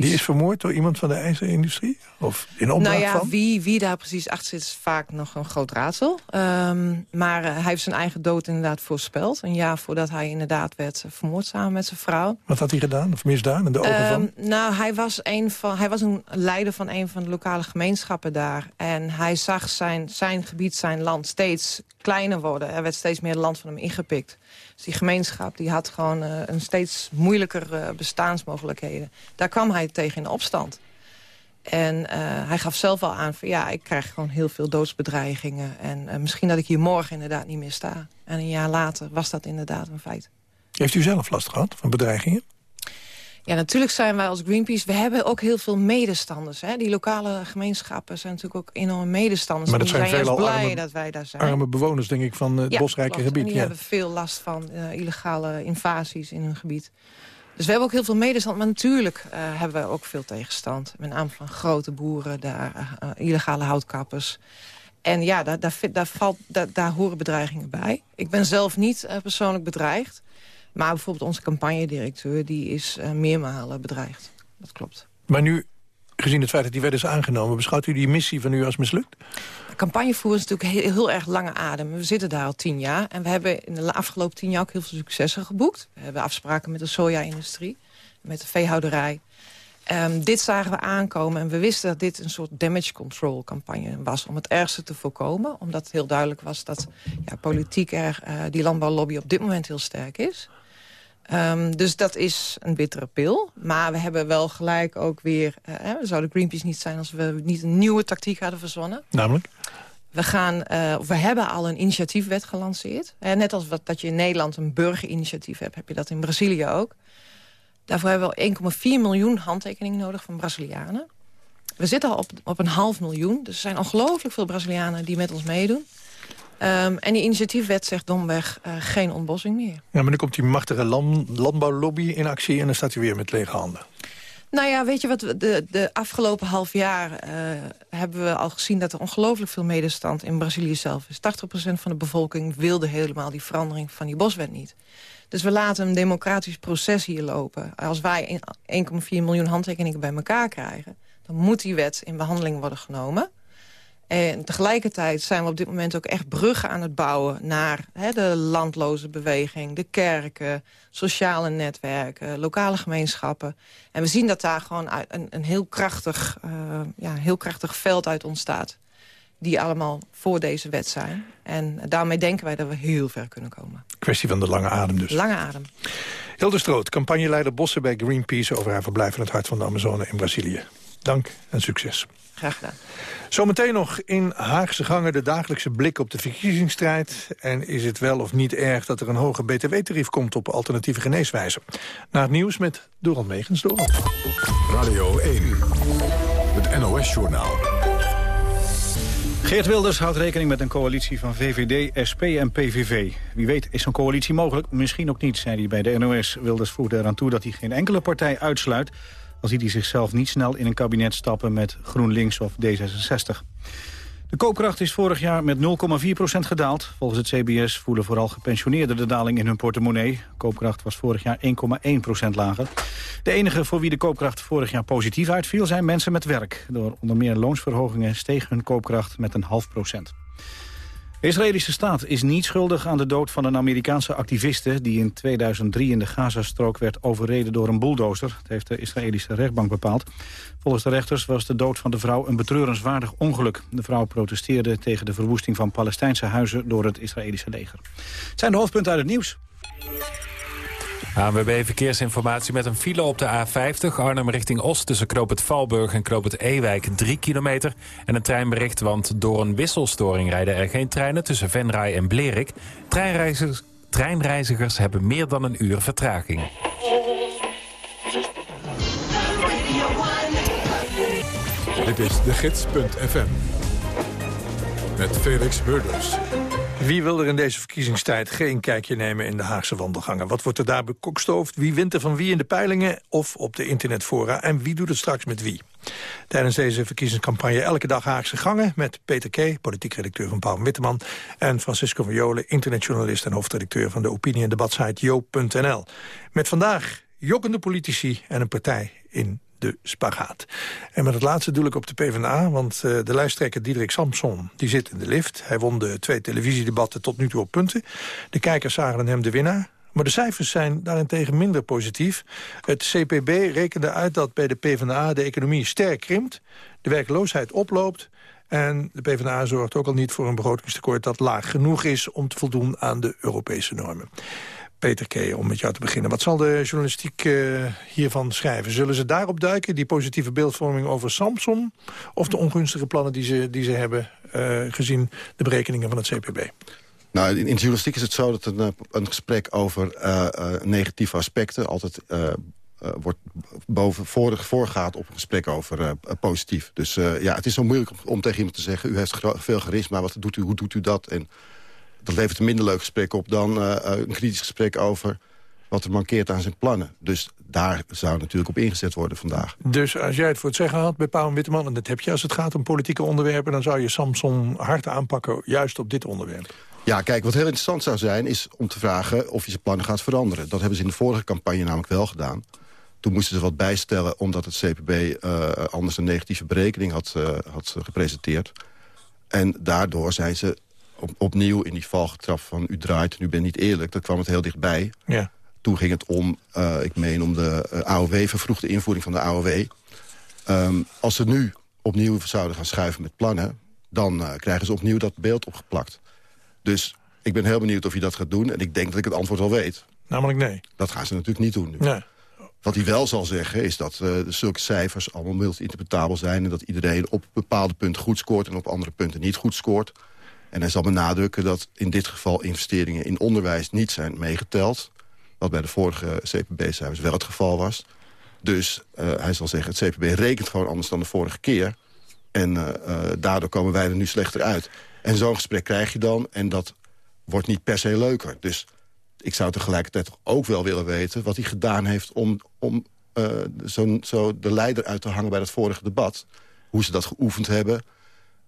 Die is vermoord door iemand van de ijzerindustrie? Of in opdracht nou ja, van? Wie, wie daar precies achter zit is vaak nog een groot raadsel. Um, maar uh, hij heeft zijn eigen dood inderdaad voorspeld. Een jaar voordat hij inderdaad werd vermoord samen met zijn vrouw. Wat had hij gedaan of misdaan in de ogen um, van? Nou, hij was, een van, hij was een leider van een van de lokale gemeenschappen daar. En hij zag zijn, zijn gebied, zijn land steeds kleiner worden. Er werd steeds meer land van hem ingepikt. Dus die gemeenschap die had gewoon uh, een steeds moeilijker uh, bestaansmogelijkheden. Daar kwam hij tegen in opstand. En uh, hij gaf zelf al aan van ja, ik krijg gewoon heel veel doodsbedreigingen. En misschien dat ik hier morgen inderdaad niet meer sta. En een jaar later was dat inderdaad een feit. Heeft u zelf last gehad van bedreigingen? Ja, natuurlijk zijn wij als Greenpeace... we hebben ook heel veel medestanders. Hè? Die lokale gemeenschappen zijn natuurlijk ook enorme medestanders. Maar dat zijn, zijn juist blij arme, dat wij daar zijn. arme bewoners, denk ik, van het ja, bosrijke klopt. gebied. En die ja. hebben veel last van uh, illegale invasies in hun gebied. Dus we hebben ook heel veel medestand. Maar natuurlijk uh, hebben we ook veel tegenstand. Met name van grote boeren, daar, uh, illegale houtkappers... En ja, daar, daar, daar, valt, daar, daar horen bedreigingen bij. Ik ben zelf niet uh, persoonlijk bedreigd. Maar bijvoorbeeld onze campagnedirecteur die is uh, meermalen bedreigd. Dat klopt. Maar nu, gezien het feit dat die wet is aangenomen... beschouwt u die missie van u als mislukt? Campagnevoeren is natuurlijk heel, heel, erg lange adem. We zitten daar al tien jaar. En we hebben in de afgelopen tien jaar ook heel veel successen geboekt. We hebben afspraken met de soja-industrie, met de veehouderij. Um, dit zagen we aankomen en we wisten dat dit een soort damage control campagne was... om het ergste te voorkomen. Omdat het heel duidelijk was dat ja, politiek er, uh, die landbouwlobby op dit moment heel sterk is. Um, dus dat is een bittere pil. Maar we hebben wel gelijk ook weer... Uh, we zouden Greenpeace niet zijn als we niet een nieuwe tactiek hadden verzonnen. Namelijk? We, gaan, uh, we hebben al een initiatiefwet gelanceerd. Uh, net als wat, dat je in Nederland een burgerinitiatief hebt... heb je dat in Brazilië ook. Daarvoor hebben we 1,4 miljoen handtekeningen nodig van Brazilianen. We zitten al op, op een half miljoen. Dus er zijn ongelooflijk veel Brazilianen die met ons meedoen. Um, en die initiatiefwet zegt domweg uh, geen ontbossing meer. Ja, maar nu komt die machtige land, landbouwlobby in actie... en dan staat hij weer met lege handen. Nou ja, weet je wat, de, de afgelopen half jaar uh, hebben we al gezien... dat er ongelooflijk veel medestand in Brazilië zelf is. 80% van de bevolking wilde helemaal die verandering van die boswet niet. Dus we laten een democratisch proces hier lopen. Als wij 1,4 miljoen handtekeningen bij elkaar krijgen... dan moet die wet in behandeling worden genomen... En tegelijkertijd zijn we op dit moment ook echt bruggen aan het bouwen... naar hè, de landloze beweging, de kerken, sociale netwerken... lokale gemeenschappen. En we zien dat daar gewoon een, een heel, krachtig, uh, ja, heel krachtig veld uit ontstaat. die allemaal voor deze wet zijn. En daarmee denken wij dat we heel ver kunnen komen. Kwestie van de lange adem dus. Lange adem. Hilde Stroot, campagneleider Bossen bij Greenpeace... over haar verblijf in het hart van de Amazone in Brazilië. Dank en succes. Graag gedaan. Zometeen nog in Haagse gangen de dagelijkse blik op de verkiezingsstrijd. En is het wel of niet erg dat er een hoger btw-tarief komt op alternatieve geneeswijzen? Na het nieuws met Doral Megens. Doral. Radio 1, het NOS-journaal. Geert Wilders houdt rekening met een coalitie van VVD, SP en PVV. Wie weet is zo'n coalitie mogelijk, misschien ook niet, zei hij bij de NOS. Wilders voegde eraan toe dat hij geen enkele partij uitsluit... ziet hij zichzelf niet snel in een kabinet stappen met GroenLinks of D66. De koopkracht is vorig jaar met 0,4% gedaald. Volgens het CBS voelen vooral gepensioneerden de daling in hun portemonnee. Koopkracht was vorig jaar 1,1% lager. De enige voor wie de koopkracht vorig jaar positief uitviel... zijn mensen met werk. Door onder meer loonsverhogingen steeg hun koopkracht met een half procent. De Israëlische staat is niet schuldig aan de dood van een Amerikaanse activiste... die in 2003 in de Gazastrook werd overreden door een bulldozer. Dat heeft de Israëlische rechtbank bepaald. Volgens de rechters was de dood van de vrouw een betreurenswaardig ongeluk. De vrouw protesteerde tegen de verwoesting van Palestijnse huizen... door het Israëlische leger. Het zijn de hoofdpunten uit het nieuws. ANWB Verkeersinformatie met een file op de A50 Arnhem richting Oost... tussen Knoop het Valburg en Knoop het Ewijk 3 kilometer. En een treinbericht, want door een wisselstoring rijden er geen treinen... tussen Venray en Blerik. Treinreizigers, treinreizigers hebben meer dan een uur vertraging. Dit is de gids.fm. Met Felix Murders. Wie wil er in deze verkiezingstijd geen kijkje nemen in de Haagse wandelgangen? Wat wordt er daar bekokstoofd? Wie wint er van wie in de peilingen of op de internetfora? En wie doet het straks met wie? Tijdens deze verkiezingscampagne elke dag Haagse gangen... met Peter K., politiek redacteur van Paul Witteman... en Francisco Violen, internetjournalist en hoofdredacteur... van de opinie- en debatsite joop.nl. Met vandaag jokkende politici en een partij in de spagaat. En met het laatste doe ik op de PvdA, want uh, de lijsttrekker Diederik Samson die zit in de lift. Hij won de twee televisiedebatten tot nu toe op punten. De kijkers zagen hem de winnaar. Maar de cijfers zijn daarentegen minder positief. Het CPB rekende uit dat bij de PvdA de economie sterk krimpt... de werkloosheid oploopt... En de PvdA zorgt ook al niet voor een begrotingstekort dat laag genoeg is... om te voldoen aan de Europese normen. Peter K., om met jou te beginnen. Wat zal de journalistiek uh, hiervan schrijven? Zullen ze daarop duiken, die positieve beeldvorming over Samsung... of de ongunstige plannen die ze, die ze hebben uh, gezien de berekeningen van het CPB? Nou, in, in journalistiek is het zo dat een, eh, gesprek over uh, negatieve aspecten... altijd wordt boven voor, voorgaat op een gesprek over positief. Dus ja, het is zo moeilijk om, om, tegen iemand te zeggen... u heeft veel charisma, wat doet u, hoe doet u dat? En dat levert een minder leuk gesprek op dan uh, een kritisch gesprek over wat er mankeert aan zijn plannen. Dus daar zou natuurlijk op ingezet worden vandaag. Dus als jij het voor het zeggen had bij Paul Witteman... en dat heb je als het gaat om politieke onderwerpen... dan zou je Samson hard aanpakken juist op dit onderwerp. Ja, kijk, wat heel interessant zou zijn... is om te vragen of je zijn plannen gaat veranderen. Dat hebben ze in de vorige campagne namelijk wel gedaan. Toen moesten ze wat bijstellen omdat het CPB uh, anders een negatieve berekening had, uh, had gepresenteerd. En daardoor zijn ze op, opnieuw in die val getrapt van u draait en u bent niet eerlijk. Dat kwam het heel dichtbij. Ja. Toen ging het om, uh, ik meen om de uh, AOW, vervroegde invoering van de AOW. Um, als ze nu opnieuw zouden gaan schuiven met plannen... dan uh, krijgen ze opnieuw dat beeld opgeplakt. Dus ik ben heel benieuwd of je dat gaat doen. En ik denk dat ik het antwoord al weet. Namelijk nee. Dat gaan ze natuurlijk niet doen nu. Nee. Wat hij wel zal zeggen is dat uh, zulke cijfers allemaal multi-interpretabel zijn... en dat iedereen op bepaalde punten goed scoort en op andere punten niet goed scoort. En hij zal benadrukken dat in dit geval investeringen in onderwijs niet zijn meegeteld. Wat bij de vorige CPB-cijfers wel het geval was. Dus uh, hij zal zeggen, het CPB rekent gewoon anders dan de vorige keer. En uh, uh, daardoor komen wij er nu slechter uit. En zo'n gesprek krijg je dan en dat wordt niet per se leuker. Dus ik zou tegelijkertijd ook wel willen weten... wat hij gedaan heeft om, om zo, zo de leider uit te hangen bij het vorige debat. Hoe ze dat geoefend hebben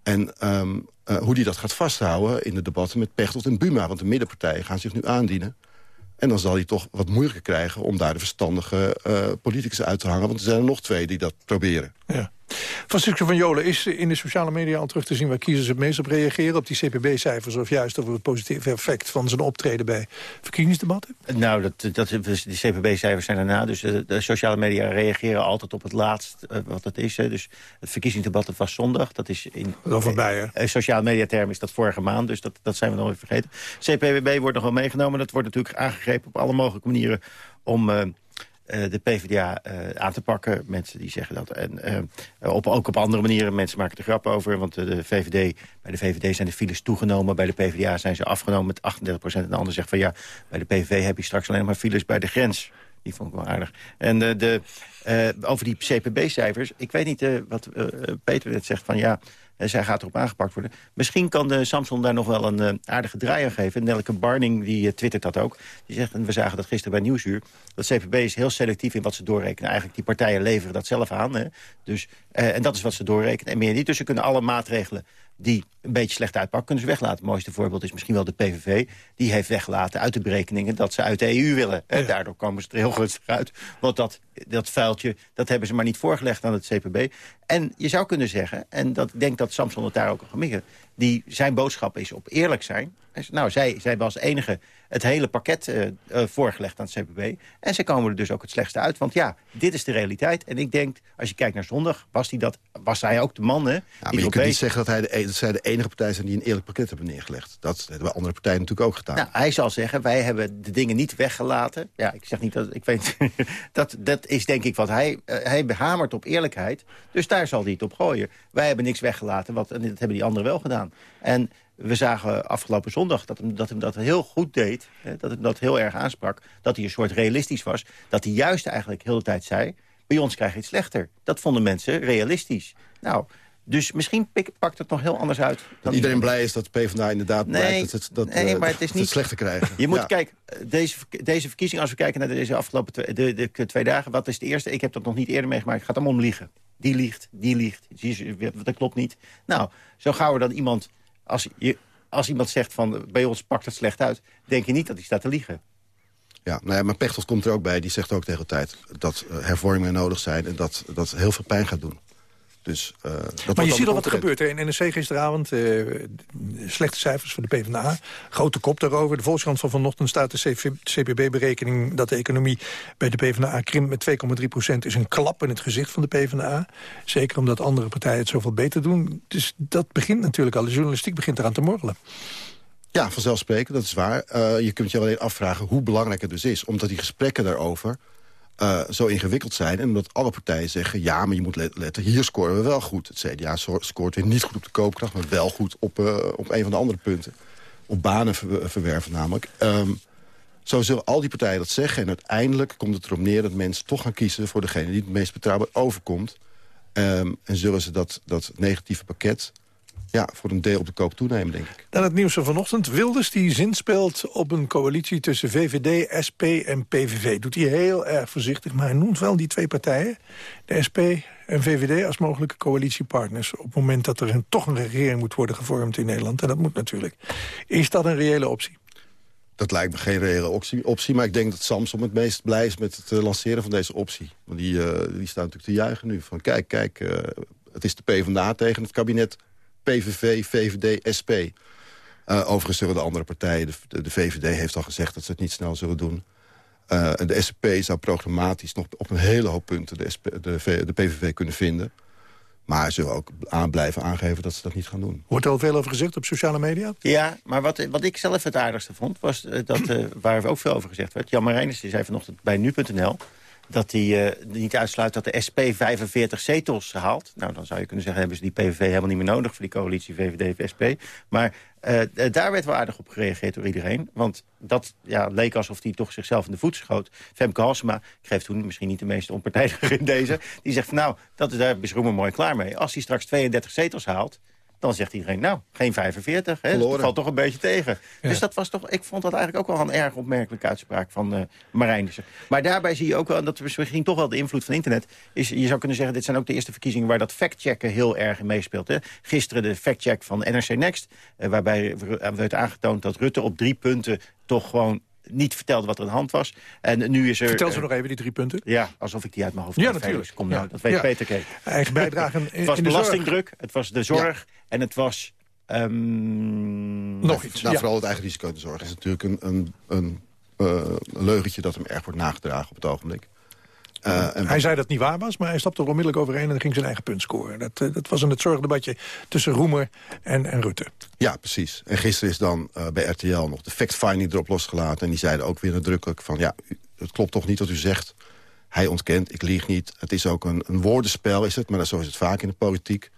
en um, uh, hoe die dat gaat vasthouden in de debatten met Pechtold en Buma. Want de middenpartijen gaan zich nu aandienen. En dan zal hij toch wat moeilijker krijgen om daar de verstandige uh, politicus uit te hangen. Want er zijn er nog twee die dat proberen. Ja. Francisco van Jolen, is in de sociale media al terug te zien... waar kiezers het meest op reageren? Op die CPB-cijfers of juist over het positieve effect van zijn optreden bij verkiezingsdebatten? Nou, dat, dat, die CPB-cijfers zijn daarna. Dus de, de, sociale media reageren altijd op het laatst uh, wat het is. Hè. Dus het verkiezingsdebat was zondag. Dat is in dat voorbij, uh, sociale mediaterm is dat vorige maand. Dus dat, dat zijn we nog even vergeten. CPB wordt nog wel meegenomen. Dat wordt natuurlijk aangegrepen op alle mogelijke manieren om... Uh, de PvdA uh, aan te pakken. Mensen die zeggen dat. En uh, op, ook op andere manieren. Mensen maken er grap over. Want de VVD, bij de VVD zijn de files toegenomen. Bij de PvdA zijn ze afgenomen met 38 procent. En de ander zegt van ja, bij de PVV heb je straks alleen maar files bij de grens. Die vond ik wel aardig. En uh, de, over die CPB-cijfers. Ik weet niet wat Peter net zegt van ja... En zij gaat erop aangepakt worden. Misschien kan de Samson daar nog wel een uh, aardige draai aan geven. Nelke Barning die uh, twittert dat ook. Die zegt, en we zagen dat gisteren bij Nieuwsuur... dat CPB is heel selectief in wat ze doorrekenen. Eigenlijk die partijen leveren dat zelf aan. Hè? Dus, en dat is wat ze doorrekenen en meer niet. Dus ze kunnen alle maatregelen die een beetje slecht uitpakken, kunnen ze weglaten. Het mooiste voorbeeld is misschien wel de PVV. Die heeft weggelaten uit de berekeningen dat ze uit de EU willen. En daardoor komen ze er heel gunstig uit. Want dat, dat vuiltje, dat hebben ze maar niet voorgelegd aan het CPB. En je zou kunnen zeggen, en dat, ik denk dat Samson het daar ook al gemikken... die zijn boodschap is op eerlijk zijn. Nou, zij, zij was enige het hele pakket uh, uh, voorgelegd aan het CPB. En ze komen er dus ook het slechtste uit. Want ja, dit is de realiteit. En ik denk, als je kijkt naar zondag, was, die dat, was hij ook de man... Hè, ja, maar je kunt niet zeggen dat, hij de, dat zij de enige partij zijn... die een eerlijk pakket hebben neergelegd. Dat hebben andere partijen natuurlijk ook gedaan. Nou, hij zal zeggen, wij hebben de dingen niet weggelaten. Ja, ik zeg niet dat... Ik weet, dat, dat is denk ik wat hij... Uh, hij behamert op eerlijkheid. Dus daar zal hij het op gooien. Wij hebben niks weggelaten, wat, en dat hebben die anderen wel gedaan. En we zagen afgelopen zondag dat hem dat, dat heel goed deed. Hè, dat hem dat heel erg aansprak. Dat hij een soort realistisch was. Dat hij juist eigenlijk heel de tijd zei... bij ons krijg je het slechter. Dat vonden mensen realistisch. Nou, dus misschien pakt het nog heel anders uit. Dan iedereen blij is dat PvdA inderdaad nee, blijkt dat, het, dat, nee, maar het, is niet, het slechter krijgen. Je moet ja. kijken, deze, deze verkiezing, als we kijken naar deze afgelopen twee, de, de, twee dagen... wat is de eerste? Ik heb dat nog niet eerder meegemaakt. Het gaat allemaal om liegen. Die liegt, die liegt. Dat klopt niet. Nou, zo gauw er dan iemand... Als je, als iemand zegt van bij ons pakt het slecht uit... denk je niet dat hij staat te liegen. Ja, nou ja, maar Pechtold komt er ook bij. Die zegt ook tegen de tijd dat hervormingen nodig zijn... en dat dat heel veel pijn gaat doen. Dus, uh, dat maar je ziet al wat er gebeurt. Hè? In NRC gisteravond, uh, slechte cijfers voor de PvdA. Grote kop daarover. De Volkskrant van vanochtend staat de CPB-berekening... dat de economie bij de PvdA krimpt met 2,3 procent... is een klap in het gezicht van de PvdA. Zeker omdat andere partijen het zoveel beter doen. Dus dat begint natuurlijk al. De journalistiek begint eraan te morrelen. Ja, vanzelfsprekend, dat is waar. Uh, je kunt je alleen afvragen hoe belangrijk het dus is. Omdat die gesprekken daarover uh, zo ingewikkeld zijn. En omdat alle partijen zeggen, ja, maar je moet letten... hier scoren we wel goed. Het CDA scoort weer niet goed op de koopkracht... maar wel goed op, uh, op een van de andere punten. Op banen ver verwerven namelijk. Um, zo zullen al die partijen dat zeggen. En uiteindelijk komt het erop neer dat mensen toch gaan kiezen... voor degene die het meest betrouwbaar overkomt. Um, en zullen ze dat, dat negatieve pakket ja, voor een deel op de koop toenemen, denk ik. Dan het nieuws van vanochtend. Wilders die zinspeelt op een coalitie tussen VVD, SP en PVV. Doet hij heel erg voorzichtig, maar hij noemt wel die twee partijen. De SP en VVD als mogelijke coalitiepartners. Op het moment dat er een, toch een regering moet worden gevormd in Nederland. En dat moet natuurlijk. Is dat een reële optie? Dat lijkt me geen reële optie, optie, maar ik denk dat Samsom het meest blij is met het lanceren van deze optie. Want die, uh, die staat natuurlijk te juichen nu. Van kijk, kijk, uh, het is de PvdA tegen het kabinet PVV, VVD, SP. Uh, overigens zullen de andere partijen, de, de, VVD heeft al gezegd dat ze het niet snel zullen doen. Uh, de SP zou programmatisch nog op een hele hoop punten de, SP, de, de PVV kunnen vinden. Maar ze zullen ook aan blijven aangeven dat ze dat niet gaan doen. Wordt er al veel over gezegd op sociale media? Ja, maar wat, wat ik zelf het aardigste vond... was uh, dat, uh, waar ook veel over gezegd werd. Jan Marijnis zei vanochtend bij Nu.nl dat hij uh, niet uitsluit dat de SP 45 zetels haalt. Nou, dan zou je kunnen zeggen, hebben ze die PVV helemaal niet meer nodig... voor die coalitie VVD-SP. Maar uh, daar werd wel aardig op gereageerd door iedereen. Want dat ja, leek alsof hij toch zichzelf in de voet schoot. Femke Halsema, geef toen misschien niet de meeste onpartijdige in deze... die zegt van nou, dat is, daar is Roemer mooi klaar mee. Als hij straks 32 zetels haalt dan zegt iedereen, nou, geen 45. Hè? Dat valt toch een beetje tegen. Dus dat was toch, ik vond dat eigenlijk ook wel een erg opmerkelijke uitspraak van uh, Marijnissen. Maar daarbij zie je ook wel, en dat is misschien toch wel de invloed van internet... Is, je zou kunnen zeggen, dit zijn ook de eerste verkiezingen... waar dat factchecken heel erg in meespeelt. Hè? Gisteren de factcheck van NRC Next... Uh, waarbij werd aangetoond dat Rutte op drie punten toch gewoon niet vertelde wat er aan de hand was. En nu is er... Vertel ze nog even die drie punten. Ja, alsof ik die uit mijn hoofd Ja, natuurlijk. Kom nou, Ja. dat weet Ja. Peter Keek. Eigen bijdrage in, Het was in de zorg. belastingdruk, het was de zorg en het was... ehm, Nog iets. Nou, ja. vooral het eigen risico in de zorg is natuurlijk een, een, een, eh, een leugentje dat hem erg wordt nagedragen op het ogenblik. Eh, en Hij zei dat het niet waar was, maar hij stapte er onmiddellijk overheen... en ging zijn eigen punt scoren. Dat, eh, dat was in het zorgdebatje tussen Roemer en, en Rutte. Ja, precies. En gisteren is dan eh, bij RTL nog de fact-finding erop losgelaten. En die zeiden ook weer nadrukkelijk van... ja, u- het klopt toch niet wat u zegt. Hij ontkent, ik lieg niet. Het is ook een, een woordenspel, is het. Maar zo is het vaak in de politiek.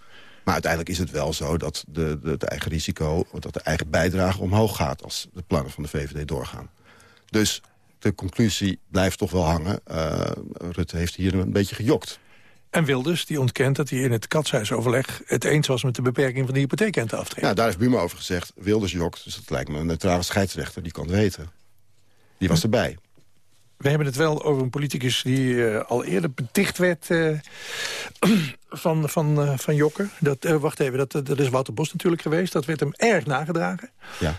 Maar uiteindelijk is het wel zo dat de, de, het eigen risico... dat de eigen bijdrage omhoog gaat als de plannen van de VVD doorgaan. Dus de conclusie blijft toch wel hangen. Eh, Rutte heeft hier een beetje gejokt. En Wilders, die ontkent dat hij in het katshuisoverleg... het eens was met de beperking van de hypotheekrenteaftrek. Nou, daar heeft Buma over gezegd. Wilders jokt, dus dat lijkt me een neutrale scheidsrechter. Die kan het weten. Die was erbij. We hebben het wel over een politicus die eh, al eerder beticht werd eh, van, van, van Jokker. Dat, wacht even, dat, dat is Wouter Bos natuurlijk geweest. Dat werd hem erg nagedragen. Ja.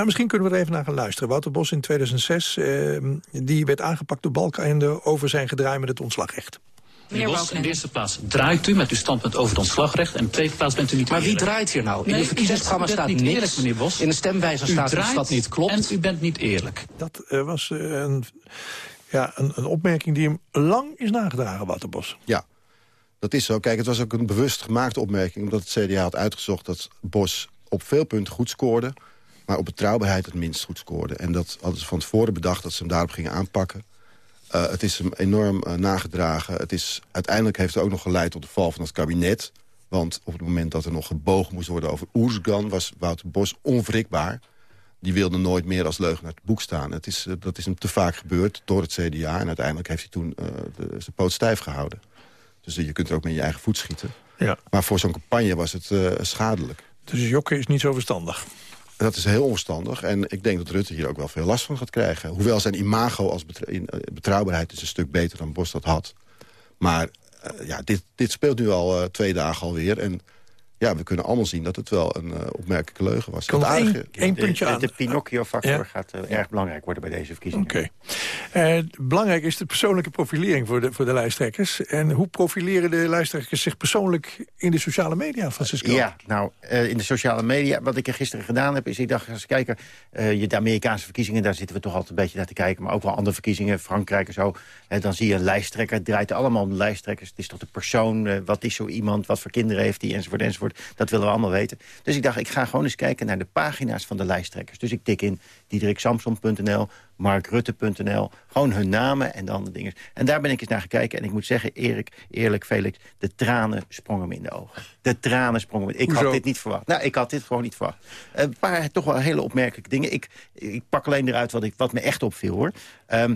Nou, misschien kunnen we er even naar gaan luisteren. Wouter Bos in 2006, eh, die werd aangepakt door Balkenende... over zijn gedraai met het ontslagrecht. Meneer Bos, in de eerste plaats draait u met uw standpunt over het ontslagrecht... en in de tweede plaats bent u niet Maar wie draait hier nou? In Nee, uw verkiezingsprogramma staat niet niks. eerlijk, meneer Bos. In de stemwijzer U staat dat niet klopt. En u bent niet eerlijk. Dat eh, was eh, een, ja, een, een opmerking die hem lang is nagedragen, Wouter Bos. Ja, dat is zo. Kijk, het was ook een bewust gemaakte opmerking... omdat het CDA had uitgezocht dat Bos op veel punten goed scoorde... maar op betrouwbaarheid het minst goed scoorde. En dat hadden ze van tevoren bedacht dat ze hem daarop gingen aanpakken. Eh, het is hem enorm eh, nagedragen. Het is, uiteindelijk heeft het ook nog geleid tot de val van het kabinet. Want op het moment dat er nog gebogen moest worden over Oersgan... was Wouter Bos onwrikbaar. Die wilde nooit meer als leugenaar te boek staan. Het is, eh, dat is hem te vaak gebeurd door het CDA. En uiteindelijk heeft hij toen de, zijn poot stijf gehouden. Dus je kunt er ook met je eigen voet schieten. Ja. Maar voor zo'n campagne was het schadelijk. Dus Jokker is niet zo verstandig. Dat is heel onverstandig. En ik denk dat Rutte hier ook wel veel last van gaat krijgen. Hoewel zijn imago als eh, betrouwbaarheid is een stuk beter dan Bos dat had. Maar eh, ja, dit, dit speelt nu al eh, twee dagen alweer. En ja, we kunnen allemaal zien dat het wel een eh, opmerkelijke leugen was. Één- één puntje de, aan. de Pinocchio-factor Ja. gaat eh, erg belangrijk worden bij deze verkiezingen. Oké. Eh, belangrijk is de persoonlijke profilering voor de, voor de lijsttrekkers. En hoe profileren de lijsttrekkers zich persoonlijk in de sociale media, Francisco? Ja, nou, eh, in de sociale media, wat ik er gisteren gedaan heb... is ik dacht, eens kijken, eh, je, de Amerikaanse verkiezingen... daar zitten we toch altijd een beetje naar te kijken... maar ook wel andere verkiezingen, Frankrijk en zo. Dan zie je een lijsttrekker, het draait allemaal om de lijsttrekkers. Het is toch de persoon, wat is zo iemand, wat voor kinderen heeft hij, enzovoort, enzovoort. Dat willen we allemaal weten. Dus ik dacht, ik ga gewoon eens kijken naar de pagina's van de lijsttrekkers. Dus ik tik in diederiksamson.nl, markrutte.nl... gewoon hun namen en dan de dingen. En daar ben ik eens naar gekeken. En ik moet zeggen, Erik, eerlijk, Felix... de tranen sprongen me in de ogen. De tranen sprongen me. Ik Hoezo? had dit niet verwacht. Nou, ik had dit gewoon niet verwacht. Een paar toch wel hele opmerkelijke dingen. Ik, ik pak alleen eruit wat, ik, wat me echt opviel, hoor. Ehm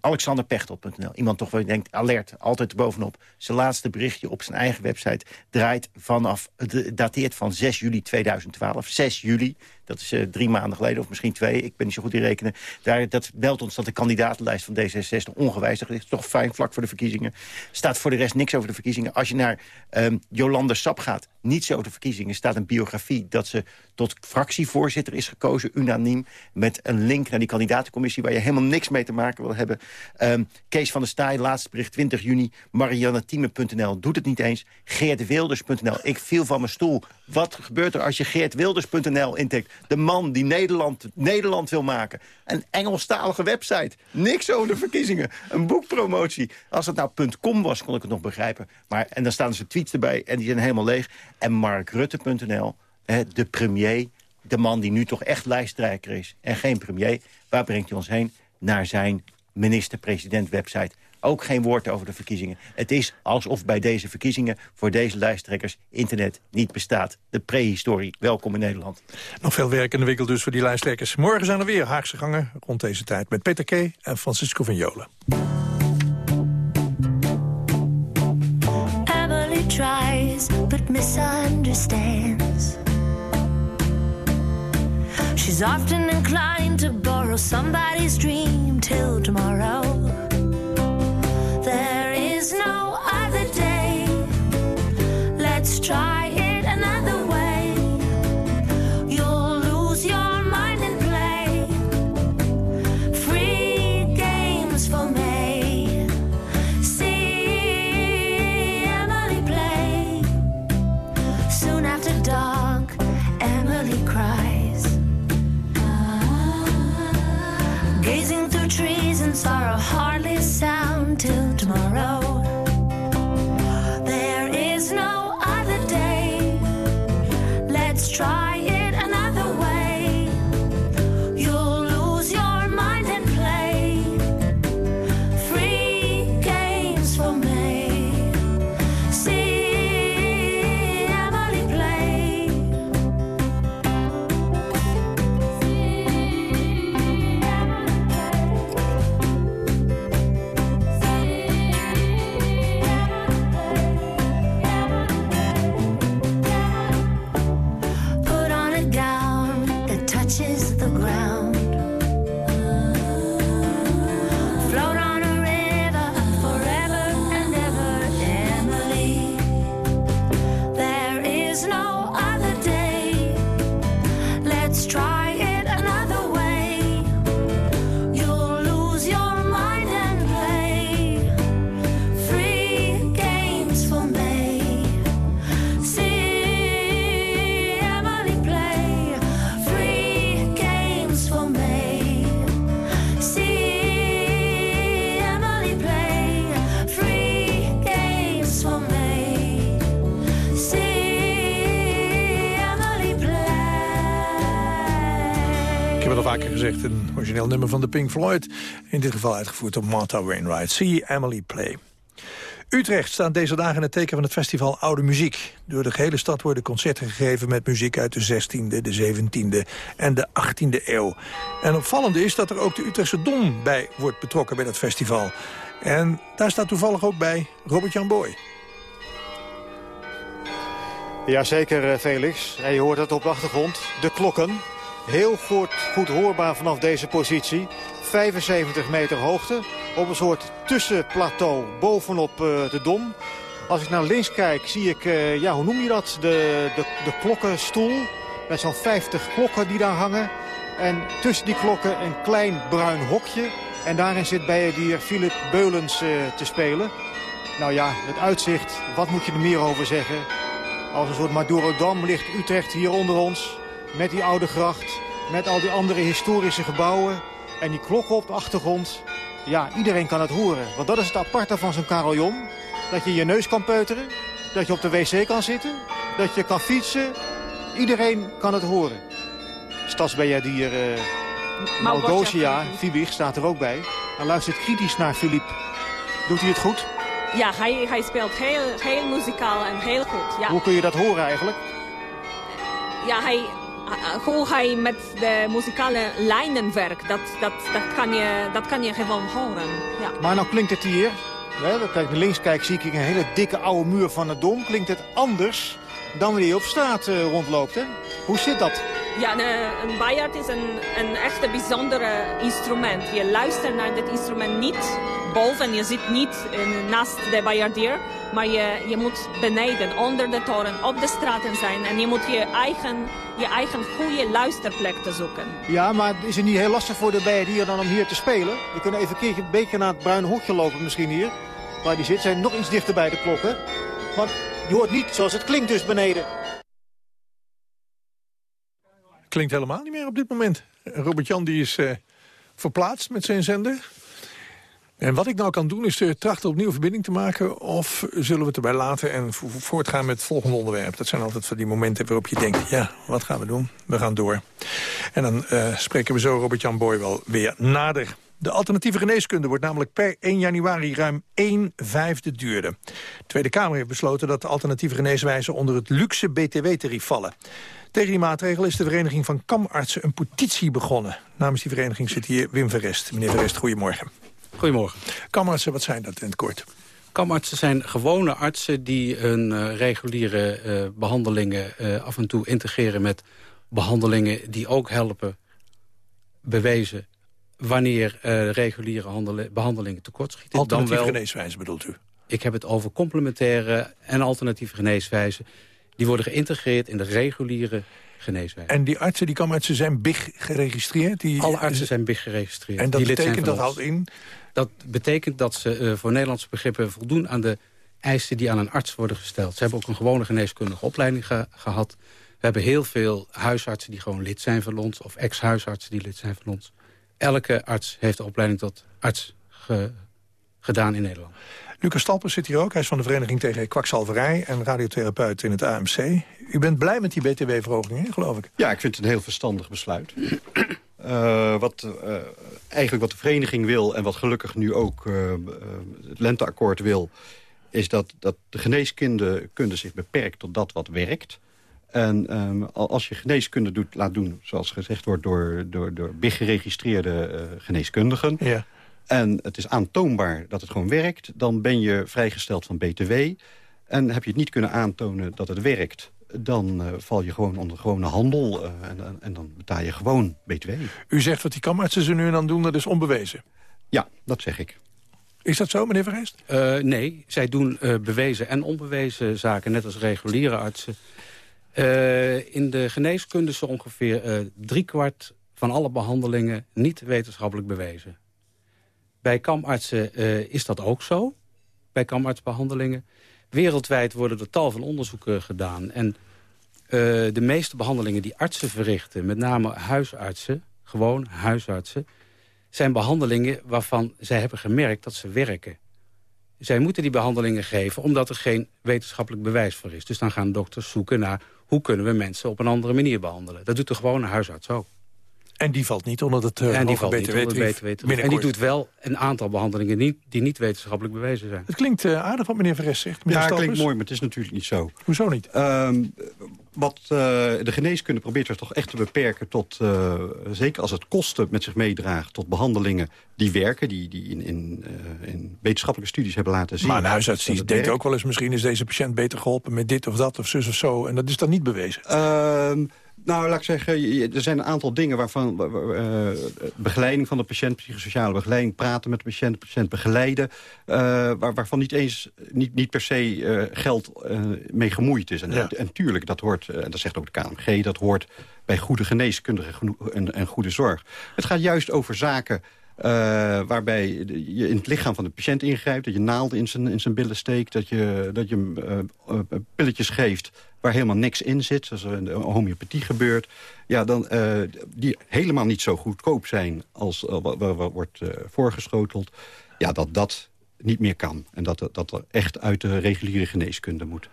AlexanderPechtel.nl. Iemand toch wel denkt, alert, altijd bovenop. Zijn laatste berichtje op zijn eigen website draait vanaf, dateert van 6 juli 2012. 6 juli, dat is eh, drie maanden geleden, of misschien twee. Ik ben niet zo goed in rekenen. Daar, dat meldt ons dat de kandidatenlijst van D66 ongewijzigd is. Toch fijn, vlak voor de verkiezingen. Staat voor de rest niks over de verkiezingen. Als je naar ehm Jolande Sap gaat, niets over de verkiezingen. Staat een biografie dat ze tot fractievoorzitter is gekozen, unaniem. Met een link naar die kandidatencommissie... waar je helemaal niks mee te maken wil hebben. Ehm, Kees van der Staaij, laatste bericht 20 juni. Mariannethieme.nl doet het niet eens. Geertwilders.nl. Ik viel van mijn stoel. Wat gebeurt er als je Geertwilders.nl intikt? De man die Nederland, Nederland wil maken. Een Engelstalige website. Niks over de verkiezingen. Een boekpromotie. Als het nou .com was, kon ik het nog begrijpen. Maar, en dan staan ze tweets erbij en die zijn helemaal leeg. En markrutte.nl, de premier... de man die nu toch echt lijsttrekker is en geen premier... waar brengt hij ons heen? Naar zijn minister-president website. Ook geen woord over de verkiezingen. Het is alsof bij deze verkiezingen voor deze lijsttrekkers internet niet bestaat. De prehistorie. Welkom in Nederland. Nog veel werk in de winkel dus voor die lijsttrekkers. Morgen zijn er weer Haagse gangen rond deze tijd... met Peter K. en Francisco van Jolen. Emily tries but misunderstands. She's often inclined to borrow somebody's dream till tomorrow. There's no other day. Let's try it another way. You'll lose your mind and play free games for me. See Emily play. Soon after dark, Emily cries. Gazing through trees and sorrow. Nummer van de Pink Floyd. In dit geval uitgevoerd door Martha Wainwright. See Emily Play. Utrecht staat deze dagen in het teken van het festival Oude Muziek. Door de gehele stad worden concerten gegeven met muziek uit de 16e, de 17e en de 18e eeuw. En opvallend is dat er ook de Utrechtse Dom bij wordt betrokken bij dat festival. En daar staat toevallig ook bij Robert-Jan Boy. Jazeker, eh, Felix. En je hoort het op de achtergrond. De klokken. Heel goed, goed hoorbaar vanaf deze positie. 75 meter hoogte. Op een soort tussenplateau bovenop eh, de Dom. Als ik naar links kijk, zie ik, eh, ja, hoe noem je dat? De, de, de klokkenstoel. Met zo'n 50 klokken die daar hangen. En tussen die klokken een klein bruin hokje. En daarin zit bijendier Philip Beulens eh, te spelen. Nou ja, het uitzicht, wat moet je er meer over zeggen? Als een soort Madurodam ligt Utrecht hier onder ons. Met die oude gracht, met al die andere historische gebouwen. En die klokken op de achtergrond. Ja, iedereen kan het horen. Want dat is het aparte van zo'n carillon. Dat je je neus kan peuteren. Dat je op de wc kan zitten. Dat je kan fietsen. Iedereen kan het horen. Stadsbejaardier uh, Malgosia, Fiebig, staat er ook bij. Hij luistert kritisch naar Philippe. Doet hij het goed? Ja, hij, hij speelt heel, heel muzikaal en heel goed. Ja. Hoe kun je dat horen eigenlijk? Ja, hij, hoe hij met de muzikale lijnen werkt, dat, dat, dat, kan, je, dat kan je gewoon horen. Ja. Maar nou klinkt het hier, hè, ik naar links kijk, zie ik een hele dikke oude muur van het dom. Klinkt het anders dan wanneer je op straat uh, rondloopt, hè? Hoe zit dat? Ja, een, een bijaard is een, een echt bijzondere instrument. Je luistert naar dit instrument niet boven, je zit niet uh, naast de bijaardier, maar je, je moet beneden, onder de toren, op de straten zijn. En je moet je eigen, je eigen goede luisterplek te zoeken. Ja, maar is het niet heel lastig voor de bijaardier dan om hier te spelen? We kunnen even een, een beetje naar het bruine hokje lopen misschien hier. Waar die zit, zijn nog iets dichter bij de klokken. Want je hoort niet zoals het klinkt dus beneden. Klinkt helemaal niet meer op dit moment. Robert-Jan die is uh, verplaatst met zijn zender. En wat ik nou kan doen is uh, trachten opnieuw verbinding te maken... of zullen we het erbij laten en vo voortgaan met het volgende onderwerp. Dat zijn altijd van die momenten waarop je denkt... ja, wat gaan we doen? We gaan door. En dan uh, spreken we zo Robert-Jan Boy wel weer nader. De alternatieve geneeskunde wordt namelijk per 1 januari ruim 1 vijfde duurder. De Tweede Kamer heeft besloten dat de alternatieve geneeswijzen onder het luxe btw-tarief vallen. Tegen die maatregel is de Vereniging van Kamartsen een petitie begonnen. Namens die vereniging zit hier Wim Verrest. Meneer Verrest, goedemorgen. Goedemorgen. Kamartsen, wat zijn dat in het kort? Kamartsen zijn gewone artsen die hun uh, reguliere uh, behandelingen uh, af en toe integreren met behandelingen die ook helpen bewezen wanneer reguliere behandelingen tekortschieten. Alternatieve wel, geneeswijze bedoelt u? Ik heb het over complementaire en alternatieve geneeswijzen. Die worden geïntegreerd in de reguliere geneeswijze. En die artsen, die kamartsen zijn BIG geregistreerd? Die, Alle artsen zijn BIG geregistreerd. En dat die betekent, dat houdt in? Dat betekent dat ze uh, voor Nederlandse begrippen voldoen aan de eisen die aan een arts worden gesteld. Ze hebben ook een gewone geneeskundige opleiding ge gehad. We hebben heel veel huisartsen die gewoon lid zijn van ons... of ex-huisartsen die lid zijn van ons. elke arts heeft de opleiding tot arts ge- gedaan in Nederland. Lucas Stalpers zit hier ook. Hij is van de Vereniging tegen Kwakzalverij... en radiotherapeut in het AMC. U bent blij met die btw-verhoging, geloof ik? Ja, ik vind het een heel verstandig besluit. Eh, wat, eh, eigenlijk wat de vereniging wil en wat gelukkig nu ook eh, het lenteakkoord wil... is dat, dat de geneeskunde kunde zich beperkt tot dat wat werkt. En ehm, al- als je geneeskunde doet, laat doen, zoals gezegd wordt... door, door, door big geregistreerde geneeskundigen... Ja. En het is aantoonbaar dat het gewoon werkt... dan ben je vrijgesteld van btw. En heb je het niet kunnen aantonen dat het werkt... dan eh, val je gewoon onder gewone handel eh, en, en- dan betaal je gewoon btw. U zegt wat die kamartsen ze nu en dan doen, dat is onbewezen. Ja, dat zeg ik. Is dat zo, meneer Verheest? Eh, nee, zij doen eh, bewezen en onbewezen zaken, net als reguliere artsen. Eh, in de geneeskunde is zo ongeveer eh driekwart van alle behandelingen niet wetenschappelijk bewezen. Bij kamartsen eh, is dat ook zo, bij kamartsbehandelingen. Wereldwijd worden er tal van onderzoeken gedaan. En eh, de meeste behandelingen die artsen verrichten, met name huisartsen... gewoon huisartsen, zijn behandelingen waarvan zij hebben gemerkt dat ze werken. Zij moeten die behandelingen geven omdat er geen wetenschappelijk bewijs voor is. Dus dan gaan dokters zoeken naar hoe kunnen we mensen op een andere manier behandelen. Dat doet de gewone huisarts ook. En die valt niet onder het uh, en die valt niet onder het. En die doet wel een aantal behandelingen niet, die niet wetenschappelijk bewezen zijn. Het klinkt uh, aardig wat meneer Verres zegt. Meneer Ja, het klinkt mooi, maar het is natuurlijk niet zo. Hoezo niet? Ehm, wat uh, de geneeskunde probeert er toch echt te beperken tot... Uh, zeker als het kosten met zich meedraagt tot behandelingen die werken... die, die in, in, uh, in wetenschappelijke studies hebben laten zien... Maar een huisarts die denkt ook wel eens... misschien is deze patiënt beter geholpen met dit of dat of zus of zo. En dat is dan niet bewezen. Nou, laat ik zeggen, er zijn een aantal dingen waarvan... Uh, begeleiding van de patiënt, psychosociale begeleiding... praten met de patiënt, de patiënt begeleiden... Uh, waar, waarvan niet eens, niet, niet per se uh, geld mee gemoeid is. En, ja. en tuurlijk, dat hoort, en dat zegt ook de KMG... dat hoort bij goede geneeskunde en, en goede zorg. Het gaat juist over zaken... Uh, waarbij je in het lichaam van de patiënt ingrijpt... dat je naalden in zijn, in zijn billen steekt... dat je, dat je uh, pilletjes geeft waar helemaal niks in zit... zoals in de homeopathie gebeurt... Ja, dan, die helemaal niet zo goedkoop zijn als wat wordt voorgeschoteld... ja, dat dat niet meer kan. En dat dat er echt uit de reguliere geneeskunde moet.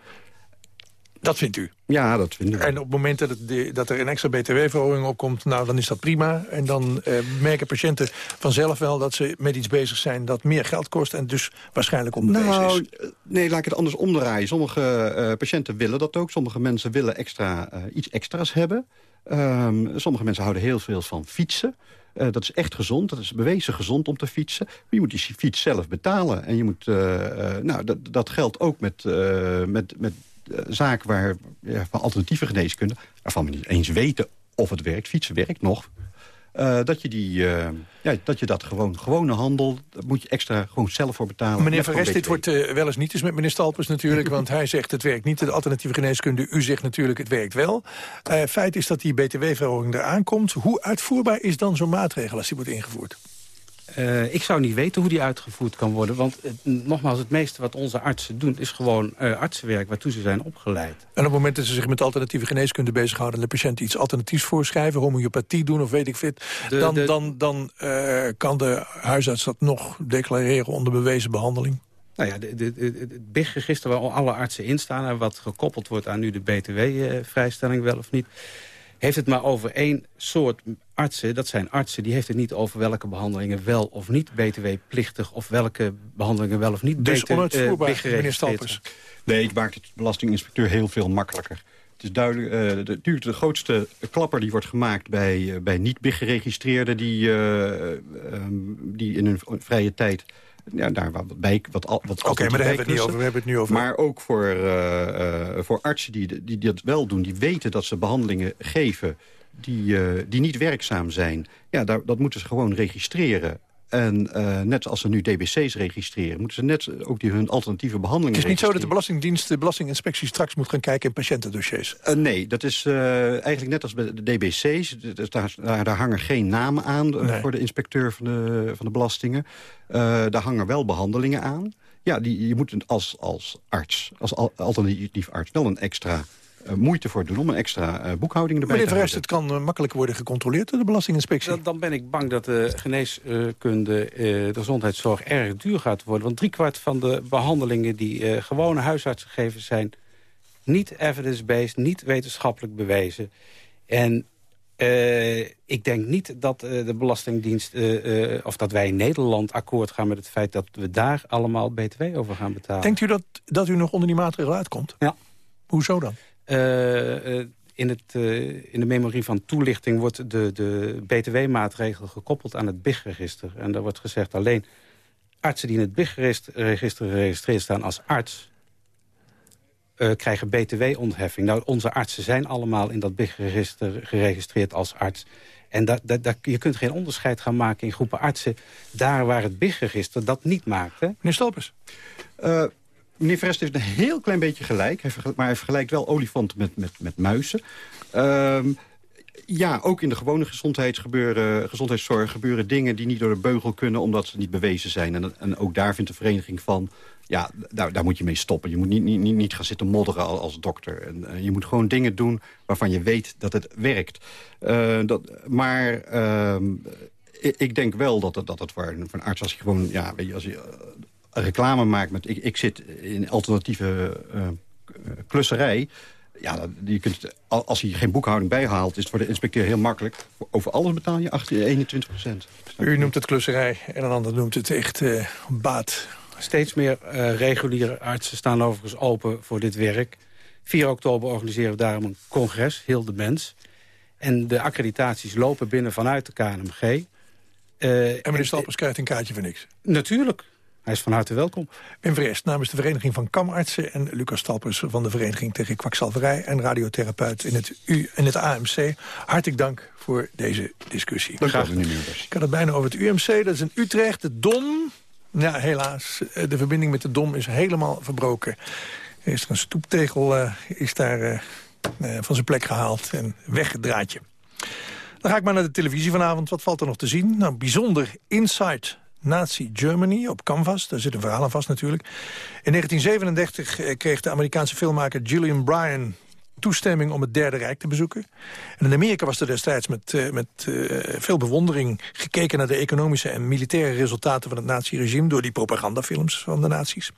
Dat vindt u? Ja, dat vinden we. En op het moment dat, het, dat er een extra btw-verhoging opkomt... nou, dan is dat prima. En dan uh, merken patiënten vanzelf wel dat ze met iets bezig zijn... dat meer geld kost en dus waarschijnlijk onbewezen nou, is. Nee, laat ik het anders omdraaien. Sommige uh, patiënten willen dat ook. Sommige mensen willen extra, uh, iets extra's hebben. Um, sommige mensen houden heel veel van fietsen. Uh, dat is echt gezond, dat is bewezen gezond om te fietsen. Maar je moet die fiets zelf betalen. En je moet, nou, dat, dat geldt ook met, met, met zaken waar, ja, van alternatieve geneeskunde... waarvan we niet eens weten of het werkt, fietsen werkt nog... Uh, dat, je die, uh, ja, dat je dat gewoon, gewone handel, daar moet je extra gewoon zelf voor betalen. Meneer Verrest, dit wordt uh, wel eens niet eens met meneer Stalpers natuurlijk... want hij zegt het werkt niet, de alternatieve geneeskunde. U zegt natuurlijk het werkt wel. feit is dat die btw-verhoging eraan komt. Hoe uitvoerbaar is dan zo'n maatregel als die wordt ingevoerd? Uh, ik zou niet weten hoe die uitgevoerd kan worden. Want uh, nogmaals, het meeste wat onze artsen doen... is gewoon uh, artsenwerk waartoe ze zijn opgeleid. En op het moment dat ze zich met alternatieve geneeskunde bezighouden... en de patiënt iets alternatiefs voorschrijven, homeopathie doen of weet ik veel... dan, de... dan, dan kan de huisarts dat nog declareren onder bewezen behandeling? Nou ja, het BIG-register waar alle artsen in staan... en wat gekoppeld wordt aan nu de btw-vrijstelling wel of niet heeft het maar over één soort artsen. Dat zijn artsen, die heeft het niet over welke behandelingen wel of niet btw-plichtig... of welke behandelingen wel of niet dus BTW, onuitvoerbaar, uh, meneer Stalpers. Nee, ik maak het belastinginspecteur heel veel makkelijker. Het is duidelijk, uh, de, natuurlijk de grootste klapper die wordt gemaakt bij, uh, bij niet-BIG-geregistreerden... Die, um, die in hun vrije tijd ja, daar wat bij. Wat, wat Oké, okay, maar daar hebben we het niet over. We hebben het nu over. Maar ook voor, uh, uh, voor artsen die, die dat wel doen, die weten dat ze behandelingen geven die, uh, die niet werkzaam zijn. Ja, daar, dat moeten ze gewoon registreren. En uh, net als ze nu DBC's registreren... moeten ze net ook die hun alternatieve behandelingen Het is niet zo dat de Belastingdienst, de Belastinginspectie... straks moet gaan kijken in patiëntendossiers? Uh, nee, dat is uh, eigenlijk net als bij de DBC's. Daar, daar, daar hangen geen namen aan nee. voor de inspecteur van de, van de belastingen. daar hangen wel behandelingen aan. Ja, die, je moet als, als arts, als al, alternatief arts... wel een extra eh, moeite voor doen om een extra eh, boekhouding erbij Meneer te houden. het kan eh, makkelijk worden gecontroleerd door de Belastinginspectie. Dan, dan ben ik bang dat de geneeskunde, eh, de gezondheidszorg erg duur gaat worden. Want driekwart van de behandelingen die eh, gewone huisartsen geven... zijn niet evidence-based, niet wetenschappelijk bewezen. En eh, ik denk niet dat eh, de Belastingdienst... eh, eh, of dat wij in Nederland akkoord gaan met het feit... dat we daar allemaal btw over gaan betalen. Denkt u dat, dat u nog onder die maatregel uitkomt? Ja. Hoezo dan? Eh, eh, in, het, eh, in de memorie van toelichting wordt de, de btw-maatregel gekoppeld aan het BIG-register. En daar wordt gezegd alleen artsen die in het BIG-register geregistreerd staan als arts... eh, krijgen btw-ontheffing. Nou, onze artsen zijn allemaal in dat BIG-register geregistreerd als arts. En dat, dat, dat, je kunt geen onderscheid gaan maken in groepen artsen... daar waar het BIG-register dat niet maakt. Hè? Meneer Stolpers. Eh, meneer Verrest heeft een heel klein beetje gelijk. Maar hij vergelijkt wel olifanten met, met, met muizen. Ehm, ja, ook in de gewone gezondheidsgebeuren, gezondheidszorg gebeuren dingen die niet door de beugel kunnen omdat ze niet bewezen zijn. En, ook daar vindt de vereniging van, ja, daar, daar moet je mee stoppen. Je moet niet, niet, niet, gaan zitten modderen als, dokter. En, eh, je moet gewoon dingen doen waarvan je weet dat het werkt. Eh, dat, maar ehm, ik, denk wel dat het, dat het voor een arts als je gewoon, ja, weet je, als je eh, reclame maakt met... Ik, ik zit in alternatieve eh, eh, klusserij. Ja, dat- je kunt, al- als hij geen boekhouding bijhaalt... is het voor de inspecteur heel makkelijk. Over alles betaal je 18, 21 procent. U noemt het klusserij en een ander noemt het echt eh, baat. Steeds meer eh, reguliere artsen staan overigens open voor dit werk. 4 oktober organiseren we daarom een congres, heel de mens. En de accreditaties lopen binnen vanuit de KNMG. Eh, En meneer Stolpers krijgt een kaartje voor niks. Natuurlijk. Hij is van harte welkom. Ben Verest namens de Vereniging van Kamartsen... en Lucas Stalpers van de Vereniging tegen Kwakzalverij... en radiotherapeut in het, U, in het AMC. Hartelijk dank voor deze discussie. Dank meneer Meeuwis. Ik had het bijna over het UMC, dat is in Utrecht, de DOM. Ja, helaas, eh, de verbinding met de DOM is helemaal verbroken. Er is er een stoeptegel eh, is daar eh, van zijn plek gehaald en weggedraaid. Dan ga ik maar naar de televisie vanavond. Wat valt er nog te zien? Nou, bijzonder Inside Nazi Germany op Canvas. Daar zit een verhaal aan vast natuurlijk. In 1937 eh, kreeg de Amerikaanse filmmaker Gillian Bryan toestemming om het Derde Rijk te bezoeken. En in Amerika was er destijds met, eh, met eh, veel bewondering gekeken naar de economische en militaire resultaten van het naziregime door die propagandafilms van de nazi's.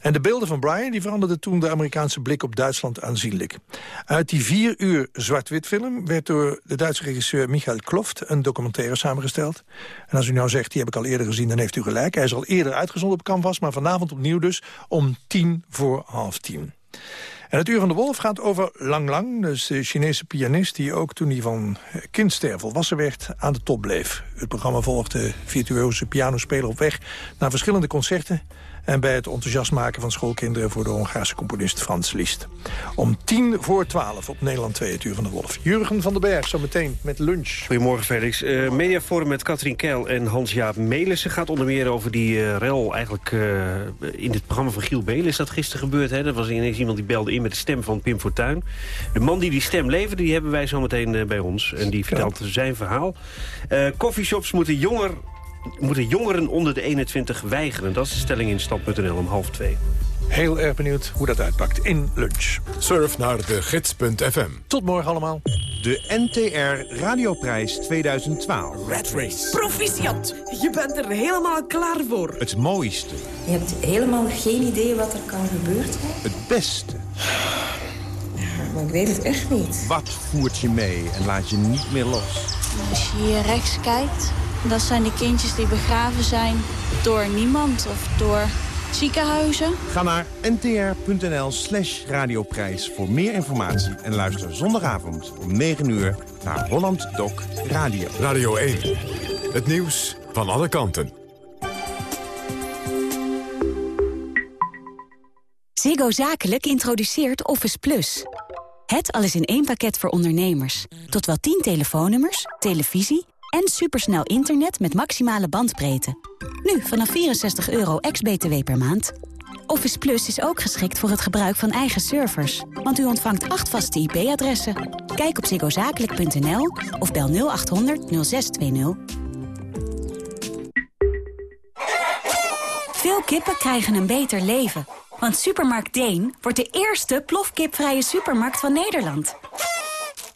En de beelden van Bryan die veranderden toen de Amerikaanse blik op Duitsland aanzienlijk. Uit die vier uur zwart-wit film werd door de Duitse regisseur Michael Kloft een documentaire samengesteld. En als u nou zegt, die heb ik al eerder gezien, dan heeft u gelijk. Hij is al eerder uitgezonden op Canvas, maar vanavond opnieuw dus om tien voor half tien. En het Uur van de Wolf gaat over Lang Lang, dus de Chinese pianist... die ook toen hij van kindster volwassen werd aan de top bleef. Het programma volgt de virtuoze pianospeler op weg... naar verschillende concerten... en bij het enthousiast maken van schoolkinderen... voor de Hongaarse componist Frans Liszt. Om tien voor twaalf op Nederland 2, het Uur van de Wolf. Jurgen van den Berg, zometeen met lunch. Goedemorgen Felix. Eh, Mediaforum met Katrien Keil en Hans-Jaap Melissen gaat onder meer over die eh, rel eigenlijk eh, in het programma van Giel Belen is dat gisteren gebeurd. Hè? Er was ineens iemand die belde in met de stem van Pim Fortuyn. De man die die stem leverde, die hebben wij zometeen eh, bij ons. En die vertelt zijn verhaal. Coffeeshops moeten jonger moeten jongeren onder de 21 weigeren. Dat is de stelling in stand.nl om half twee. Heel erg benieuwd hoe dat uitpakt in lunch. Surf naar de gids.fm. Tot morgen allemaal. De NTR Radioprijs 2012. Red Race. Proficiat. Je bent er helemaal klaar voor. Het mooiste, Je hebt helemaal geen idee wat er kan gebeurd zijn. het beste. Maar ik weet het echt niet. Wat voert je mee en laat je niet meer los? Als je hier rechts kijkt, dat zijn de kindjes die begraven zijn door niemand of door ziekenhuizen. Ga naar ntr.nl slash radioprijs voor meer informatie... en luister zondagavond om 9 uur naar Holland Doc Radio. Radio 1. Het nieuws van alle kanten. Ziggo Zakelijk introduceert Office Plus. Het alles in één pakket voor ondernemers. Tot wel 10 telefoonnummers, televisie en supersnel internet met maximale bandbreedte. Nu vanaf 64 euro ex-BTW per maand. Office Plus is ook geschikt voor het gebruik van eigen servers. Want u ontvangt acht vaste IP-adressen. Kijk op ziggozakelijk.nl of bel 0800 0620. Veel kippen krijgen een beter leven. Want Supermarkt Deen wordt de eerste plofkipvrije supermarkt van Nederland.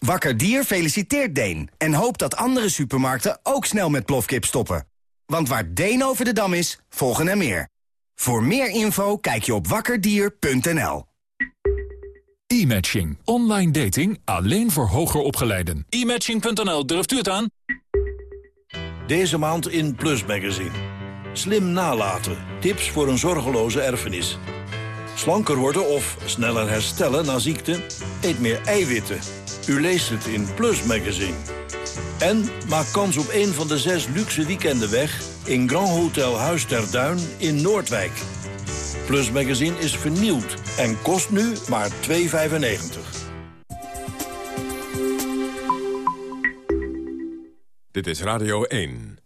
Wakker Dier feliciteert Deen en hoopt dat andere supermarkten ook snel met plofkip stoppen. Want waar Deen over de dam is, volgen er meer. Voor meer info kijk je op wakkerdier.nl. E-matching. Online dating alleen voor hoger opgeleiden. E-matching.nl, durft u het aan? Deze maand in Plus Magazine. Slim nalaten. Tips voor een zorgeloze erfenis. Slanker worden of sneller herstellen na ziekte? Eet meer eiwitten. U leest het in Plus Magazine. En maak kans op een van de zes luxe weekenden weg... in Grand Hotel Huis ter Duin in Noordwijk. Plus Magazine is vernieuwd en kost nu maar 2,95. Dit is Radio 1.